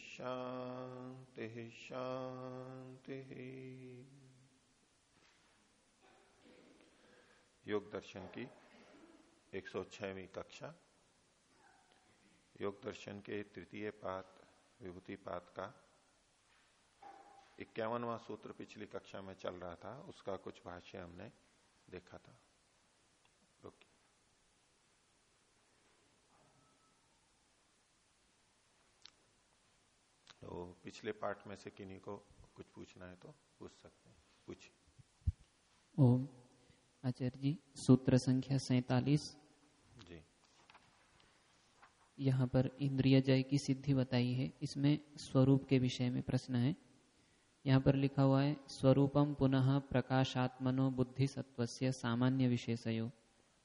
शांति शांति। योग दर्शन की 106वीं कक्षा। योग दर्शन के तृतीय पात, विभूति पात का इक्यावनवा सूत्र पिछली कक्षा में चल रहा था, उसका कुछ भाष्य हमने देखा था तो पिछले पार्ट में से किन्हीं को कुछ पूछना है तो पूछ सकते हैं। पूछ ओम। आचार्य जी सूत्र संख्या सैतालीस। जी। यहाँ पर इंद्रिय जय की सिद्धि बताई है। इसमें स्वरूप के विषय में प्रश्न है। यहाँ पर लिखा हुआ है स्वरूपम पुनः प्रकाशात्मनो बुद्धि सत्व सामान्य विशेषयो।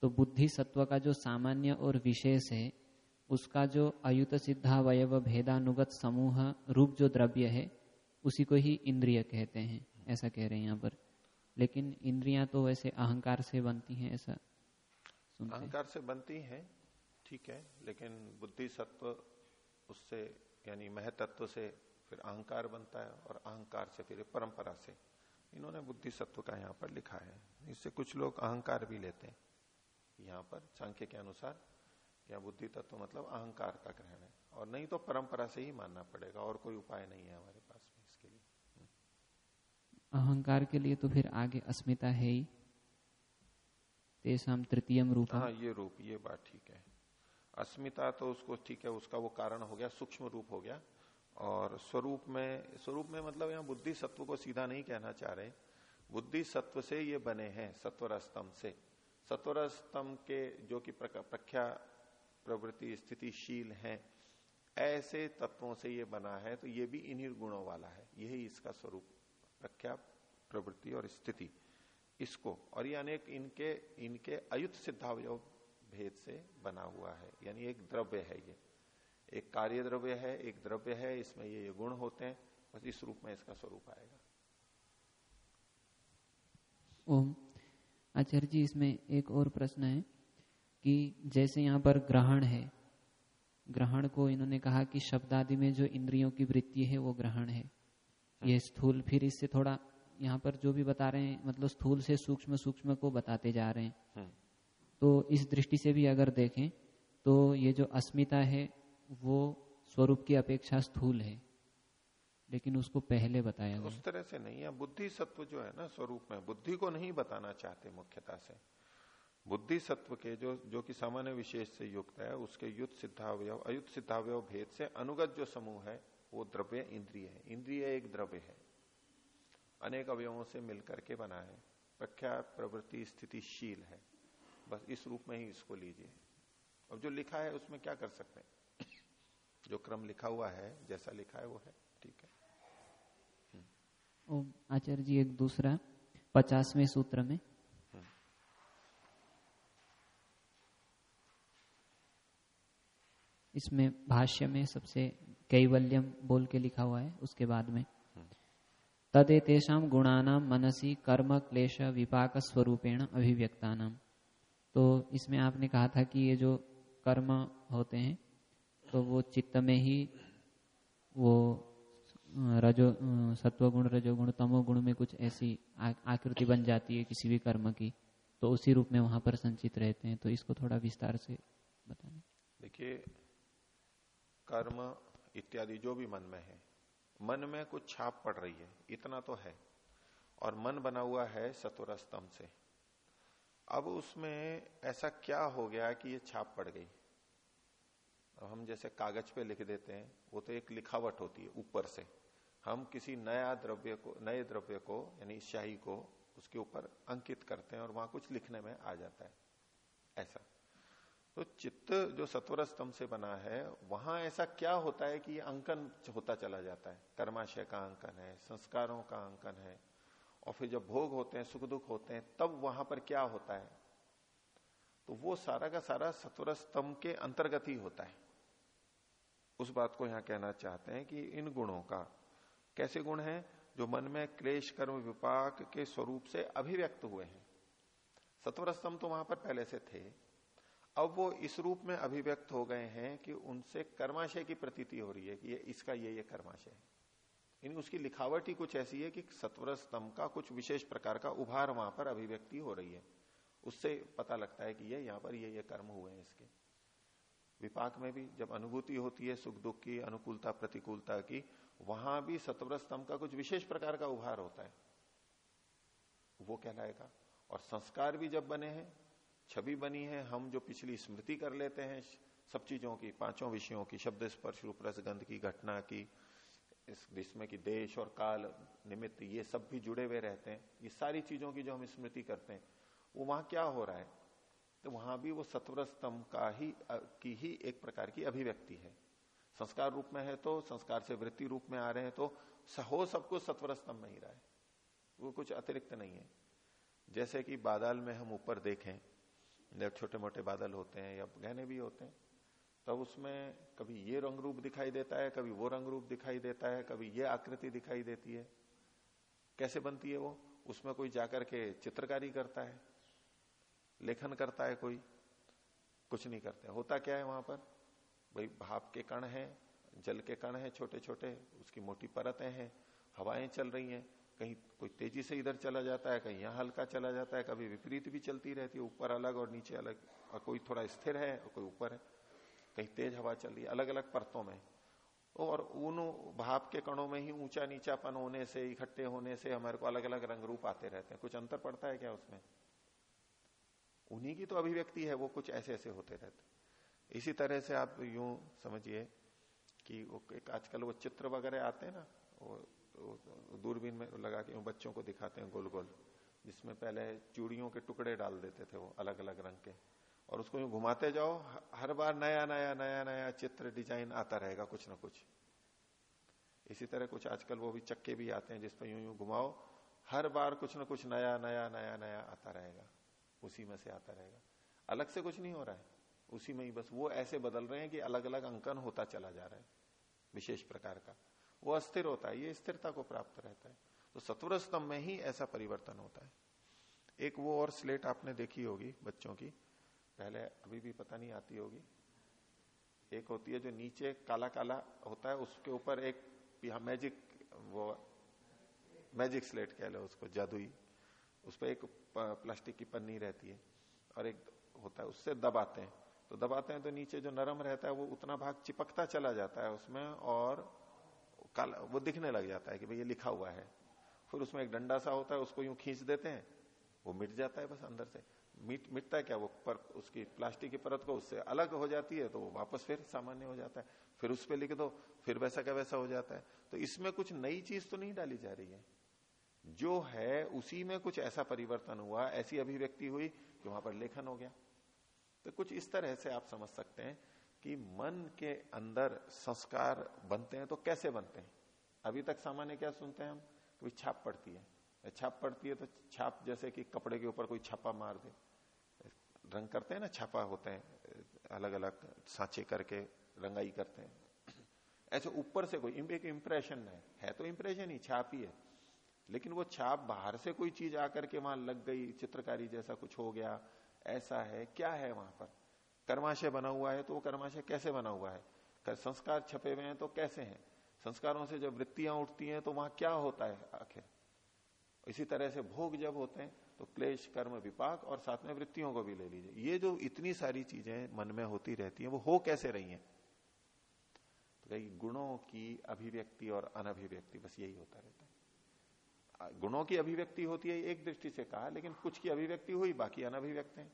तो बुद्धि सत्व का जो सामान्य और विशेष है उसका जो अयुत सिद्धावयव भेदानुगत समूह रूप जो द्रव्य है, उसी को ही इंद्रिय कहते हैं, ऐसा कह रहे हैं यहाँ पर। लेकिन इंद्रियाँ तो वैसे अहंकार से बनती हैं, ऐसा अहंकार से बनती हैं, ठीक है, लेकिन बुद्धि सत्व उससे, यानी महतत्व से फिर अहंकार बनता है और अहंकार से फिर परंपरा से। इन्होंने बुद्धि सत्व का यहाँ पर लिखा है। इससे कुछ लोग अहंकार भी लेते हैं। यहाँ पर सांख्य के अनुसार या बुद्धि तत्व मतलब अहंकार का ग्रहण है। और नहीं तो परंपरा से ही मानना पड़ेगा और कोई उपाय नहीं है हमारे पास में इसके लिए। हम्म। अहंकार के लिए तो फिर आगे अस्मिता है ही। तेसाम तृतीय रूप हाँ ये रूप ये बात ठीक है। अस्मिता तो उसको ठीक है उसका वो कारण हो गया सूक्ष्म रूप हो गया। और स्वरूप में स्वरूप में मतलब यहाँ बुद्धि सत्व को सीधा नहीं कहना चाह रहे। बुद्धि सत्व से ये बने हैं सत्वर स्तंभ से। सत्वर स्तंभ के जो कि प्रख्या प्रवृत्ति स्थितिशील है। ऐसे तत्वों से ये बना है तो ये भी इन्हीं गुणों वाला है। यही इसका स्वरूप प्रख्या प्रवृत्ति और स्थिति। इसको और ये अनेक इनके इनके अयुत सिद्धावय भेद से बना हुआ है। यानी एक द्रव्य है ये। एक कार्य द्रव्य है एक द्रव्य है इसमें ये, ये गुण होते हैं बस इस रूप में इसका स्वरूप आएगा। ओम। आचार्य जी इसमें एक और प्रश्न है। कि जैसे यहाँ पर ग्रहण है ग्रहण को इन्होंने कहा कि शब्द आदि में जो इंद्रियों की वृत्ति है वो ग्रहण है। ये स्थूल फिर इससे थोड़ा यहाँ पर जो भी बता रहे हैं मतलब स्थूल से सूक्ष्म सूक्ष्म को बताते जा रहे हैं। हम्म। तो इस दृष्टि से भी अगर देखें तो ये जो अस्मिता है वो स्वरूप की अपेक्षा स्थूल है। लेकिन उसको पहले बताया उस तरह से नहीं है। बुद्धि सत्व जो है ना स्वरूप में बुद्धि को नहीं बताना चाहते मुख्यता से। बुद्धि सत्व के जो जो कि सामान्य विशेष से युक्त है, उसके युद्ध सिद्धावय अयुद्ध सिद्धावय भेद से अनुगत जो समूह है, वो द्रव्य इंद्रिय है। इंद्रिय एक द्रव्य है। अनेक अवयवों से मिलकर के बना है। प्रख्या प्रवृत्ति, स्थितिशील है। बस इस रूप में ही इसको लीजिए। अब जो लिखा है, उसमें क्या कर सकते हैं? जो क्रम लिखा हुआ है, जैसा लिखा है, वो है। ठीक है। आचार्य जी, एक दूसरा, पचासवें सूत्र में। इसमें भाष्य में सबसे कैवल्यम बोल के लिखा हुआ है, उसके बाद में। तदेतेषाम गुणानाम मनसी कर्म क्लेश विपाक स्वरूपेण अभिव्यक्तानाम तो इसमें आपने कहा था कि ये जो कर्म होते हैं तो वो चित्त में ही वो रजो, सत्वगुण, रजोगुण, तमोगुण में कुछ ऐसी आकृति बन जाती है किसी भी कर्म की तो उसी रूप में वहाँ पर संचित रहते हैं। तो इसको थोड़ा विस्तार से बताएँ। देखिए कर्म इत्यादि जो भी मन में है, मन में कुछ छाप पड़ रही है, इतना तो है। और मन बना हुआ है सतुर स्तंभ से। अब उसमें ऐसा क्या हो गया कि ये छाप पड़ गई? अब हम जैसे कागज़ पे लिख देते हैं, वो तो एक लिखावट होती है, ऊपर से। हम किसी नया द्रव्य को, नए द्रव्य को, यानी शाही को, उसके ऊपर अंकित करते हैं और वहाँ कुछ लिखने में आ जाता है। ऐसा। तो चित्त जो सत्वर स्तंभ से बना है, वहाँ ऐसा क्या होता है कि अंकन होता चला जाता है? कर्माशय का अंकन है, संस्कारों का अंकन है, और फिर जब भोग होते हैं, सुख दुख होते हैं, तब वहाँ पर क्या होता है? तो वो सारा का सारा सत्वर स्तंभ के अंतर्गत ही होता है। उस बात को यहाँ कहना चाहते हैं कि इन गुणों का कैसे गुण है? जो मन में क्लेश, कर्म, विपाक के स्वरूप से अभिव्यक्त हुए हैं। सत्वर स्तंभ तो वहाँ पर पहले से थे अब वो इस रूप में अभिव्यक्त हो गए हैं कि उनसे कर्माशय की प्रतीति हो रही है कि ये, इसका ये ये कर्माशय है। उसकी लिखावट ही कुछ ऐसी है कि सत्वर स्तंभ का कुछ विशेष प्रकार का उभार वहाँ पर अभिव्यक्ति हो रही है। उससे पता लगता है कि ये, यहाँ पर ये ये कर्म हुए हैं इसके। विपाक में भी जब अनुभूति होती है सुख दुख की, अनुकूलता, प्रतिकूलता की, वहाँ भी सत्वर स्तंभ का कुछ विशेष प्रकार का उभार होता है। वो कहलाएगा। और संस्कार भी जब बने हैं छवि बनी है, हम जो पिछली स्मृति कर लेते हैं, सब चीज़ों की, पाँचों विषयों की, शब्द स्पर्श रूप रसगंध की, घटना की, इस जिसमें की, देश और काल, निमित्त, ये सब भी जुड़े हुए रहते हैं। ये सारी चीज़ों की जो हम स्मृति करते हैं, वो वहाँ क्या हो रहा है? तो वहाँ भी वो सत्वर स्तंभ का ही की ही एक प्रकार की अभिव्यक्ति है। संस्कार रूप में है तो संस्कार से वृत्ति रूप में आ रहे हैं तो हो सब कुछ सत्वर स्तंभ में ही रहा है। वो कुछ अतिरिक्त नहीं है। जैसे कि बादल में हम ऊपर देखें जब छोटे मोटे बादल होते हैं या गहने भी होते हैं, तब उसमें कभी ये रंग रूप दिखाई देता है, कभी वो रंग रूप दिखाई देता है, कभी ये आकृति दिखाई देती है। कैसे बनती है वो? उसमें कोई जाकर के चित्रकारी करता है, लेखन करता है कोई, कुछ नहीं करते। होता क्या है वहाँ पर? भाई, भाप के कण है, जल के कण है छोटे छोटे उसकी मोटी परतें हैं, हवाएँ चल रही हैं कहीं कोई तेज़ी से इधर चला जाता है कहीं यहाँ हल्का चला जाता है कभी विपरीत भी चलती रहती है ऊपर अलग और नीचे अलग और कोई थोड़ा स्थिर है और कोई ऊपर है कहीं तेज हवा चल रही है अलग अलग परतों में। और उन भाप के कणों में ही ऊँचा नीचापन होने से इकट्ठे होने से हमारे को अलग अलग रंग रूप आते रहते हैं। कुछ अंतर पड़ता है क्या उसमें? उन्हीं की तो अभिव्यक्ति है वो कुछ ऐसे ऐसे होते रहते इसी तरह से आप यूँ समझिए कि वो एक आजकल वो चित्र वगैरह आते हैं ना वो, दूरबीन में लगा के बच्चों को दिखाते हैं गोल गोल, जिसमें पहले चूड़ियों के टुकड़े डाल देते थे वो अलग अलग रंग के। और उसको यूँ घुमाते जाओ, हर बार नया नया नया नया चित्र डिज़ाइन आता रहेगा कुछ ना कुछ। इसी तरह कुछ आजकल वो भी चक्के भी आते हैं जिस पर यूँ यूँ घुमाओ, हर बार कुछ ना कुछ नया नया नया नया आता रहेगा। उसी में से आता रहेगा। अलग से कुछ नहीं हो रहा है। उसी में ही बस वो ऐसे बदल रहे हैं कि अलग अलग अंकन होता चला जा रहा है, विशेष प्रकार का। वो अस्थिर होता है, ये स्थिरता को प्राप्त रहता है। तो सत्वर स्तंभ में ही ऐसा परिवर्तन होता है। एक वो और स्लेट आपने देखी होगी बच्चों की, पहले अभी भी पता नहीं आती होगी। एक होती है जो नीचे काला काला होता है, उसके ऊपर एक मैजिक वो मैजिक स्लेट कह लो उसको, जादुई। उस पर एक प्लास्टिक की पन्नी रहती है और एक होता है, उससे दबाते हैं। तो दबाते हैं तो नीचे जो नरम रहता है, वो उतना भाग चिपकता चला जाता है उसमें और काला वो दिखने लग जाता है कि भाई ये लिखा हुआ है। फिर उसमें एक डंडा सा होता है, उसको यूँ खींच देते हैं। वो मिट जाता है बस अंदर से। मिट, मिटता है क्या? वो पर, उसकी प्लास्टिक की परत को उससे अलग हो जाती है तो वो वापस फिर सामान्य हो जाता है। फिर उस पर लिख दो, फिर वैसा का वैसा हो जाता है। तो इसमें कुछ नई चीज़ तो नहीं डाली जा रही है। जो है, उसी में कुछ ऐसा परिवर्तन हुआ, ऐसी अभिव्यक्ति हुई कि वहाँ पर लेखन हो गया। तो कुछ इस तरह से आप समझ सकते हैं। कि मन के अंदर संस्कार बनते हैं तो कैसे बनते हैं? अभी तक सामान्य क्या सुनते हैं हम? कोई छाप पड़ती है। छाप पड़ती है तो छाप जैसे कि कपड़े के ऊपर कोई छापा मार दे। रंग करते हैं ना, छापा होते हैं अलग अलग सांचे करके रंगाई करते हैं। ऐसे ऊपर से कोई एक इंप्रेशन है। है तो इंप्रेशन ही, छाप ही है। लेकिन वो छाप बाहर से कोई चीज़ आकर के वहाँ लग गई, चित्रकारी जैसा कुछ हो गया, ऐसा है, क्या है वहाँ पर? कर्माशय बना हुआ है तो वो कर्माशय कैसे बना हुआ है? संस्कार छपे हुए हैं तो कैसे हैं? संस्कारों से जब वृत्तियाँ उठती हैं तो वहाँ क्या होता है आखिर? इसी तरह से भोग जब होते हैं तो क्लेश, कर्म, विपाक और साथ में वृत्तियों को भी ले लीजिए। ये जो इतनी सारी चीज़ें मन में होती रहती हैं, वो हो कैसे रही हैं? तो कई गुणों की अभिव्यक्ति और अनभिव्यक्ति, बस यही होता रहता है। गुणों की अभिव्यक्ति होती है एक दृष्टि से कहा, लेकिन कुछ की अभिव्यक्ति हुई, बाकी अनभिव्यक्त है।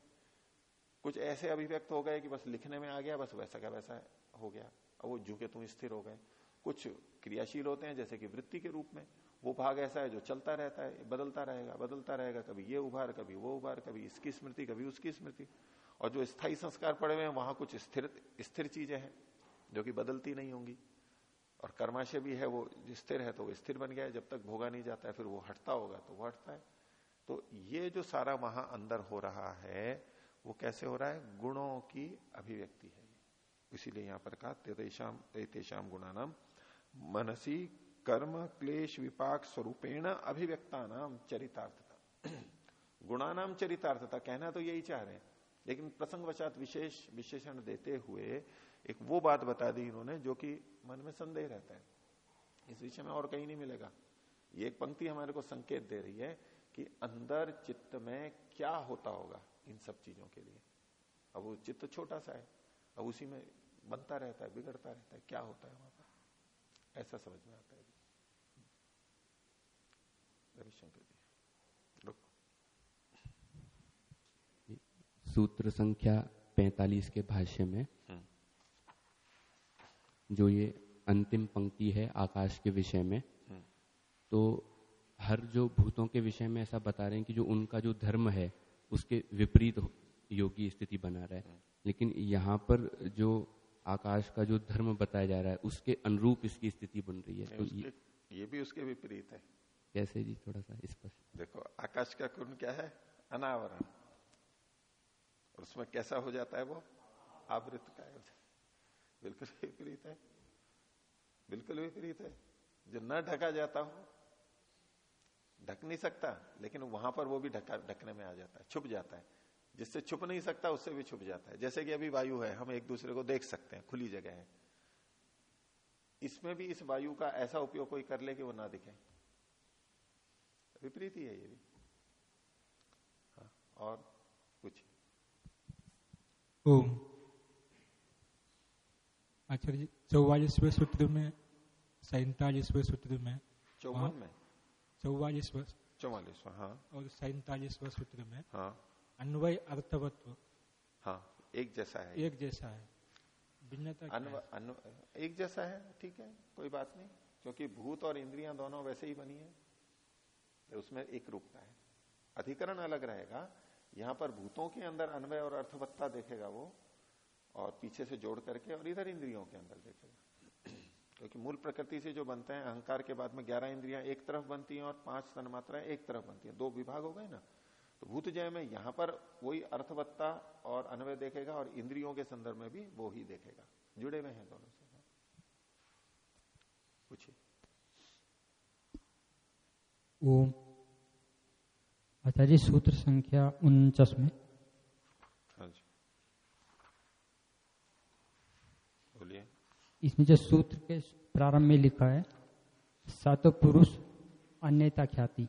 कुछ ऐसे अभिव्यक्त हो गए कि बस लिखने में आ गया, बस वैसा का वैसा हो गया। अब वो झुके तुम स्थिर हो गए। कुछ क्रियाशील होते हैं, जैसे कि वृत्ति के रूप में। वो भाग ऐसा है जो चलता रहता है, बदलता रहेगा बदलता रहेगा, कभी ये उभार, कभी वो उभार, कभी इसकी स्मृति, कभी उसकी स्मृति। और जो स्थायी संस्कार पड़े हुए हैं, वहाँ कुछ स्थिर स्थिर चीज़ें हैं, जो कि बदलती नहीं होंगी। और कर्माशय भी है, वो स्थिर है तो वो स्थिर बन गया है। जब तक भोगा नहीं जाता है, फिर वो हटता होगा तो वो हटता है। तो ये जो सारा वहाँ अंदर हो रहा है वो कैसे हो रहा है? गुणों की अभिव्यक्ति है। इसीलिए यहाँ पर कहा तेतेशाम तेतेशाम गुणानाम, मनसी कर्म क्लेश विपाक स्वरूपेण अभिव्यक्ता नाम चरितार्थता। गुणानाम चरितार्थता कहना तो यही चाह रहे हैं। लेकिन प्रसंगवशात विशेष, विशेषण देते हुए एक वो बात बता दी इन्होंने जो कि मन में संदेह रहता है। इस विषय में और कहीं नहीं मिलेगा। ये एक पंक्ति हमारे को संकेत दे रही है कि अंदर चित्त में क्या होता होगा। इन सब चीज़ों के लिए। अब वो चित्त छोटा सा है। अब उसी में बनता रहता है बिगड़ता रहता है। क्या होता है वहाँ पर? ऐसा समझ में आता है। रविशंकर जी सूत्र संख्या 45 के भाष्य में हम्म। जो ये अंतिम पंक्ति है आकाश के विषय में हम्म। तो हर जो भूतों के विषय में ऐसा बता रहे हैं कि जो उनका जो धर्म है उसके विपरीत योगी स्थिति बना रहा है। हम्म। लेकिन यहाँ पर जो आकाश का जो धर्म बताया जा रहा है उसके अनुरूप इसकी स्थिति बन रही है। तो ये, ये भी उसके विपरीत है। कैसे जी? थोड़ा सा स्पष्ट। देखो आकाश का कुंड क्या है? अनावरण। और उसमें कैसा हो जाता है वो? आवृत का बिल्कुल विपरीत है। बिल्कुल विपरीत है। जो न ढका जाता हो ढक नहीं सकता लेकिन वहाँ पर वो भी ढका ढकने में आ जाता है छुप जाता है। जिससे छुप नहीं सकता उससे भी छुप जाता है। जैसे कि अभी वायु है हम एक दूसरे को देख सकते हैं खुली जगह है। इसमें भी इस वायु का ऐसा उपयोग कोई कर ले कि वो ना दिखे। विपरीत ही है ये भी। हाँ, और कुछ। ओम। आचार्य जी चौवालीसवें सूत्र में सैतालीसवें सूत्र में चौवन में। चौवालीसवें चौवालीसवा हाँ। और सैतालीसवें सूत्र में। हाँ। अन्वय अर्थवत्व हाँ एक जैसा है। एक जैसा है। भिन्नता एक जैसा है ठीक है कोई बात नहीं। क्योंकि भूत और इंद्रियाँ दोनों वैसे ही बनी है उसमें एक रूपता है। अधिकरण अलग रहेगा। यहाँ पर भूतों के अंदर अन्वय और अर्थवत्ता देखेगा वो और पीछे से जोड़ करके और इधर इंद्रियों के अंदर देखेगा। क्योंकि मूल प्रकृति से जो बनते हैं, अहंकार के बाद में ग्यारह इंद्रियाँ एक तरफ़ बनती हैं और पाँच तन मात्राएँ एक तरफ़ बनती हैं। दो विभाग हो गए ना? तो भूत जय में यहाँ पर वही अर्थवत्ता और अन्वय देखेगा और इंद्रियों के संदर्भ में भी वो ही देखेगा। जुड़े हुए हैं दोनों से। पूछिए। ओम। आचार्य, सूत्र संख्या उनचास में हाँ जी बोलिए इसमें जो सूत्र के प्रारंभ में लिखा है सत पुरुष अन्यता ख्याति।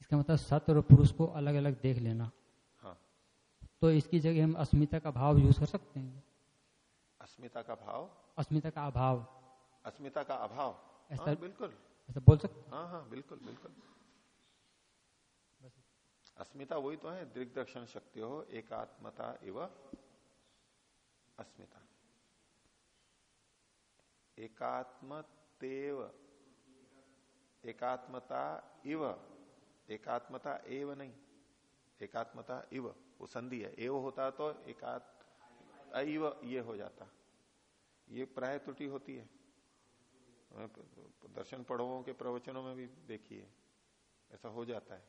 इसका मतलब सत और पुरुष को अलग अलग देख लेना। हाँ। तो इसकी जगह हम अस्मिता का भाव यूज़ कर सकते हैं। अस्मिता का भाव? अस्मिता का अभाव। अस्मिता का अभाव? ऐसा हाँ, बिल्कुल। ऐसा बोल सकते हाँ? हाँ बिल्कुल बिल्कुल। अस्मिता वही तो है दृग्दर्शन शक्ति हो एकात्मता एवं अस्मिता। एकात्मतेव, एकात्मता इव, एकात्मता एव नहीं, एकात्मता इव, वो संधि है। एव होता तो एकात्म अव ये हो जाता। ये प्राय त्रुटि होती है। दर्शन पढ़ों के प्रवचनों में भी देखिए, ऐसा हो जाता है।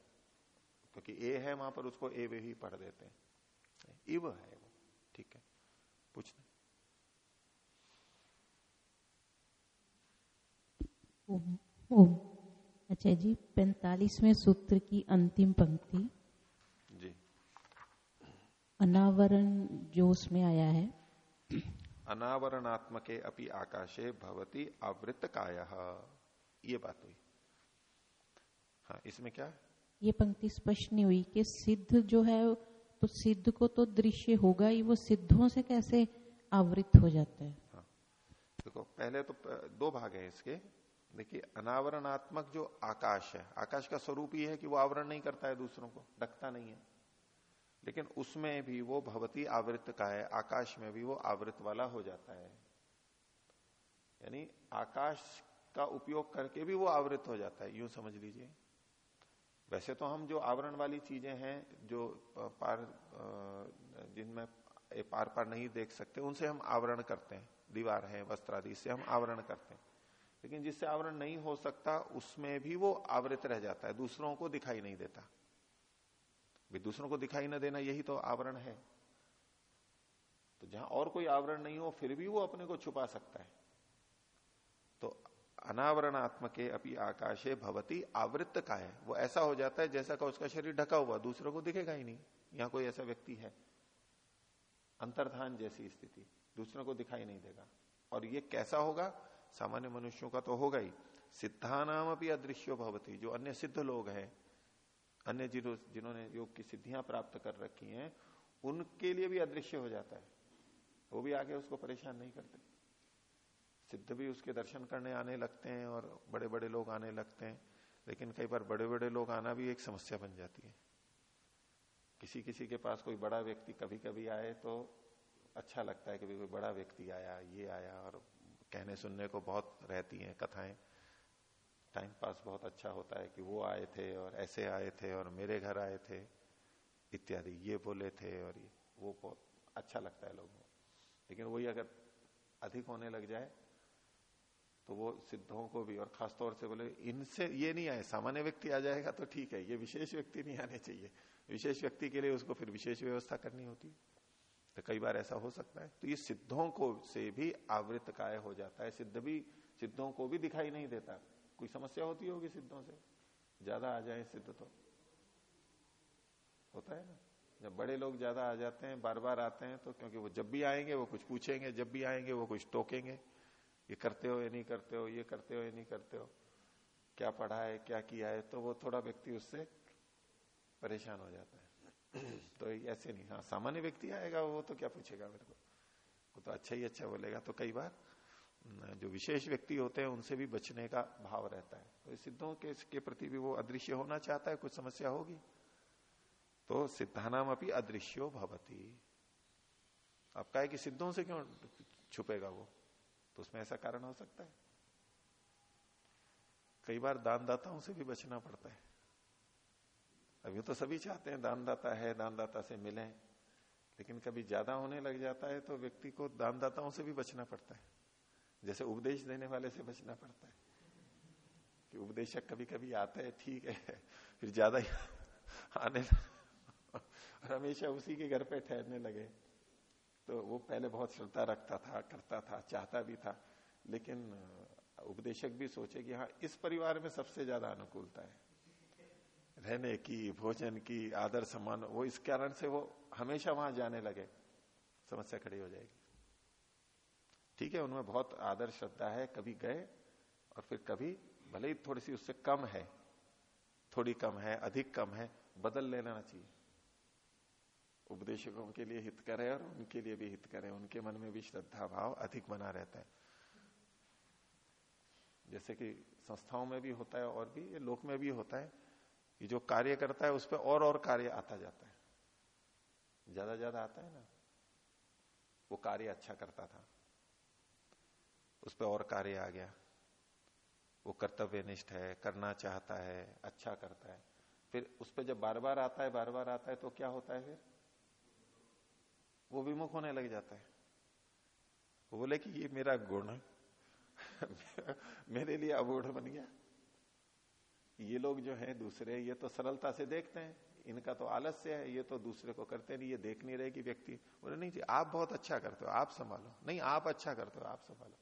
क्योंकि ए है, वहाँ पर उसको ए वे ही पढ़ देते हैं। इव है वो, ठीक है। पूछना। अच्छा जी पैंतालीसवें सूत्र की अंतिम पंक्ति। जी। अनावरण जो उसमें आया है। अनावरणात्मक अपनी आकाशे भवती आवृत काय ये बात हुई। हाँ इसमें क्या? ये पंक्ति स्पष्ट नहीं हुई कि सिद्ध जो है तो सिद्ध को तो दृश्य होगा ही वो सिद्धों से कैसे आवृत हो जाता है? हाँ। देखो पहले तो दो भाग है इसके। देखिए, अनावरणात्मक जो आकाश है, आकाश का स्वरूप ही है कि वो आवरण नहीं करता है दूसरों को ढकता नहीं है। लेकिन उसमें भी वो भवती आवृत का है, आकाश में भी वो आवृत वाला हो जाता है। यानी आकाश का उपयोग करके भी वो आवृत हो जाता है, यूँ समझ लीजिए। वैसे तो हम जो आवरण वाली चीज़ें हैं, जो पार जिनमें पार पार नहीं देख सकते, उनसे हम आवरण करते हैं, दीवार है वस्त्र आदि से हम आवरण करते हैं। लेकिन जिससे आवरण नहीं हो सकता, उसमें भी वो आवृत रह जाता है, दूसरों को दिखाई नहीं देता। भी दूसरों को दिखाई न देना, यही तो आवरण है। तो जहाँ और कोई आवरण नहीं हो, फिर भी वो अपने को छुपा सकता है। तो अनावरणात्मक अपनी आकाशे भवती, आवृत्त का है। वो ऐसा हो जाता है जैसा का उसका शरीर ढका हुआ, दूसरों को दिखेगा ही नहीं। यहाँ कोई ऐसा व्यक्ति है। अंतर्धान जैसी स्थिति, दूसरों को दिखाई नहीं देगा। और ये कैसा होगा? सामान्य मनुष्यों का तो होगा ही। सिद्धानाम भी अदृश्यो भवती, जो अन्य सिद्ध लोग हैं, अन्य जिन्होंने योग की सिद्धियाँ प्राप्त कर रखी हैं, उनके लिए भी अदृश्य हो जाता है। वो भी आगे उसको परेशान नहीं करते। सिद्ध भी उसके दर्शन करने आने लगते हैं और बड़े बड़े लोग आने लगते हैं, लेकिन कई बार बड़े बड़े लोग आना भी एक समस्या बन जाती है। किसी किसी के पास कोई बड़ा व्यक्ति कभी कभी आए तो अच्छा लगता है कि कोई बड़ा व्यक्ति आया, ये आया और कहने सुनने को बहुत रहती हैं, कथाएँ। टाइम पास बहुत अच्छा होता है कि वो आए थे और ऐसे आए थे और मेरे घर आए थे, इत्यादि, ये बोले थे और ये, वो बहुत अच्छा लगता है लोगों को। लेकिन वही अगर अधिक होने लग जाए तो वो सिद्धों को भी, और खासतौर से बोले, इनसे ये नहीं आए, सामान्य व्यक्ति आ जाएगा तो ठीक है, ये विशेष व्यक्ति नहीं आने चाहिए। विशेष व्यक्ति के लिए उसको फिर विशेष व्यवस्था करनी होती है। तो कई बार ऐसा हो सकता है। तो ये सिद्धों को से भी आवृत काय हो जाता है। सिद्ध भी सिद्धों को भी दिखाई नहीं देता। कोई समस्या होती होगी सिद्धों से? ज़्यादा आ जाए सिद्ध तो। होता है ना? जब बड़े लोग ज़्यादा आ जाते हैं बार बार आते हैं तो क्योंकि वो जब भी आएँगे, वो कुछ पूछेंगे, जब भी आएँगे, वो कुछ टोकेंगे। ये करते हो, या नहीं करते हो, ये करते हो, या नहीं करते हो। क्या पढ़ा है, क्या किया है तो वो थोड़ा व्यक्ति उससे परेशान हो जाता है। तो ऐसे नहीं हाँ सामान्य व्यक्ति आएगा वो तो क्या पूछेगा मेरे को? वो तो अच्छा ही अच्छा बोलेगा। तो कई बार जो विशेष व्यक्ति होते हैं उनसे भी बचने का भाव रहता है। तो सिद्धों के, के प्रति भी वो अदृश्य होना चाहता है कुछ समस्या होगी? तो सिद्धानाम अपनी अदृश्यो भवती। अब कहे कि सिद्धों से क्यों छुपेगा वो? तो उसमें ऐसा कारण हो सकता है। कई बार दानदाताओं से भी बचना पड़ता है। अभी तो सभी चाहते हैं दानदाता है, दानदाता से मिले। लेकिन कभी ज़्यादा होने लग जाता है तो व्यक्ति को दानदाताओं से भी बचना पड़ता है। जैसे उपदेश देने वाले से बचना पड़ता है। कि उपदेशक कभी कभी आता है, ठीक है, फिर ज़्यादा ही आने और हमेशा उसी के घर पे ठहरने लगे। तो वो पहले बहुत श्रद्धा रखता था, करता था, चाहता भी था। लेकिन उपदेशक भी सोचे कि हाँ इस परिवार में सबसे ज़्यादा अनुकूलता है। रहने की, भोजन की, आदर सम्मान, वो इस कारण से वो हमेशा वहाँ जाने लगे। समस्या खड़ी हो जाएगी। ठीक है, उनमें बहुत आदर, श्रद्धा है, कभी गए और फिर कभी, भले ही थोड़ी सी उससे कम है, थोड़ी कम है, अधिक कम है, बदल लेना चाहिए। उपदेशकों के लिए हित करे और उनके लिए भी हित करे उनके मन में भी श्रद्धा भाव अधिक बना रहता है। जैसे कि संस्थाओं में भी होता है और भी, लोक में भी होता है। कि जो कार्य करता है उस पर और और कार्य आता जाता है। ज़्यादा ज़्यादा आता है ना। वो कार्य अच्छा करता था। उस पर और कार्य आ गया। वो कर्तव्यनिष्ठ है, करना चाहता है अच्छा करता है। फिर उस पर जब बार बार आता है बार बार आता है तो क्या होता है फिर? वो विमुख होने लग जाता है। बोले कि ये मेरा गुण मेरे लिए अबूढ़ बन गया। ये लोग जो हैं दूसरे, ये तो सरलता से देखते हैं, इनका तो आलस्य है, ये तो दूसरे को करते नहीं, ये देख नहीं रहे कि व्यक्ति बोले, नहीं जी, आप बहुत अच्छा करते हो, आप संभालो। नहीं, आप अच्छा करते हो, आप संभालो।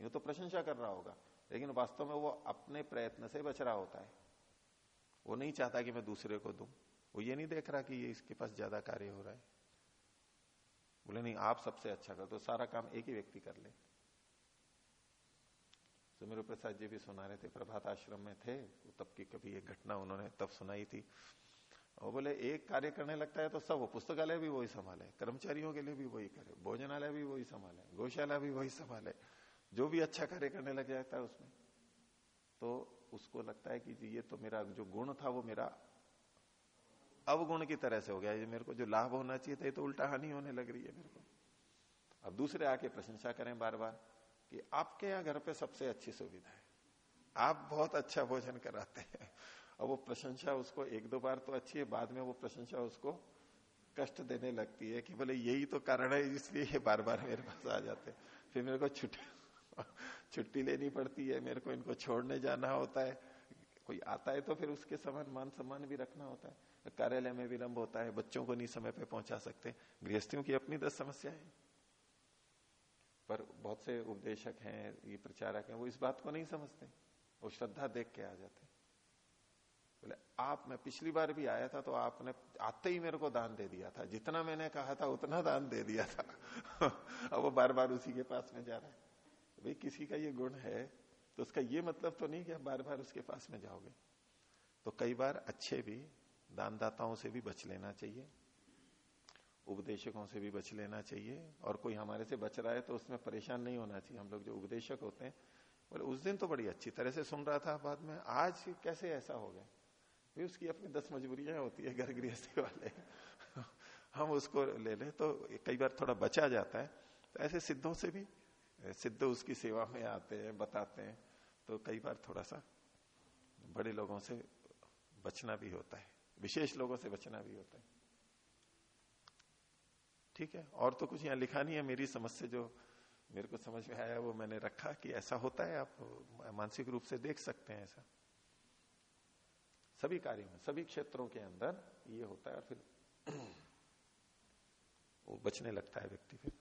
ये तो प्रशंसा कर रहा होगा, लेकिन वास्तव में वो अपने प्रयत्न से बच रहा होता है। वो नहीं चाहता कि मैं दूसरे को दूँ। वो ये नहीं देख रहा कि ये इसके पास ज़्यादा कार्य हो रहा है। बोले, नहीं, आप सबसे अच्छा कर दो, सारा काम एक ही व्यक्ति कर ले। सुमेरु प्रसाद जी भी सुना रहे थे, प्रभात आश्रम में थे तब की कभी एक घटना उन्होंने तब सुनाई थी। वो बोले, एक कार्य करने लगता है तो सब, वो पुस्तकालय भी वही संभाले, कर्मचारियों के लिए भी वही करे, भोजनालय भी वही संभाले, गौशाला भी वही संभाले, जो भी अच्छा कार्य करने लग जाता है उसमें। तो उसको लगता है कि ये तो मेरा जो गुण था, वो मेरा अवगुण की तरह से हो गया। ये मेरे को जो लाभ होना चाहिए था, ये तो उल्टा हानि होने लग रही है मेरे को। अब दूसरे आके प्रशंसा करें बार बार कि आपके यहाँ घर पे सबसे अच्छी सुविधा है। आप बहुत अच्छा भोजन कराते हैं। और वो प्रशंसा उसको एक दो बार तो अच्छी है, बाद में वो प्रशंसा उसको कष्ट देने लगती है कि बोले, यही तो कारण है, इसलिए ये बार बार मेरे पास आ जाते फिर मेरे को छुट्टी छुट्टी लेनी पड़ती है, मेरे को इनको छोड़ने जाना होता है। कोई आता है तो फिर उसके समान मान सम्मान भी रखना होता है। कार्यालय में विलंब होता है, बच्चों को नहीं समय पे पहुँचा सकते। गृहस्थियों की अपनी दस समस्या है। पर बहुत से उपदेशक हैं, ये प्रचारक हैं, वो इस बात को नहीं समझते। वो श्रद्धा देख के आ जाते बोले, आप, मैं पिछली बार भी आया था तो आपने आते ही मेरे को दान दे दिया था। जितना मैंने कहा था उतना दान दे दिया था। अब वो बार बार उसी के पास में जा रहा है। भाई, किसी का ये गुण है तो उसका ये मतलब तो नहीं कि बार बार उसके पास में जाओगे। तो कई बार अच्छे भी दानदाताओं से भी बच लेना चाहिए। उपदेशकों से भी बच लेना चाहिए। और कोई हमारे से बच रहा है तो उसमें परेशान नहीं होना चाहिए। हम लोग जो उपदेशक होते हैं, बोले, उस दिन तो बड़ी अच्छी तरह से सुन रहा था बाद में, आज कैसे ऐसा हो गया? भी उसकी अपनी दस मजबूरियाँ होती है घर गृहस्थी वाले। हम उसको ले ले तो कई बार थोड़ा बचा जाता है। तो ऐसे सिद्धों से भी, सिद्ध उसकी सेवा में आते हैं, बताते हैं। तो कई बार थोड़ा सा बड़े लोगों से बचना भी होता है। विशेष लोगों से बचना भी होता है। ठीक है, और तो कुछ यहाँ लिखा नहीं है, मेरी समझ से जो मेरे को समझ में आया वो मैंने रखा कि ऐसा होता है, आप मानसिक रूप से देख सकते हैं ऐसा। सभी कार्यों में, सभी क्षेत्रों के अंदर ये होता है और फिर वो बचने लगता है व्यक्ति फिर।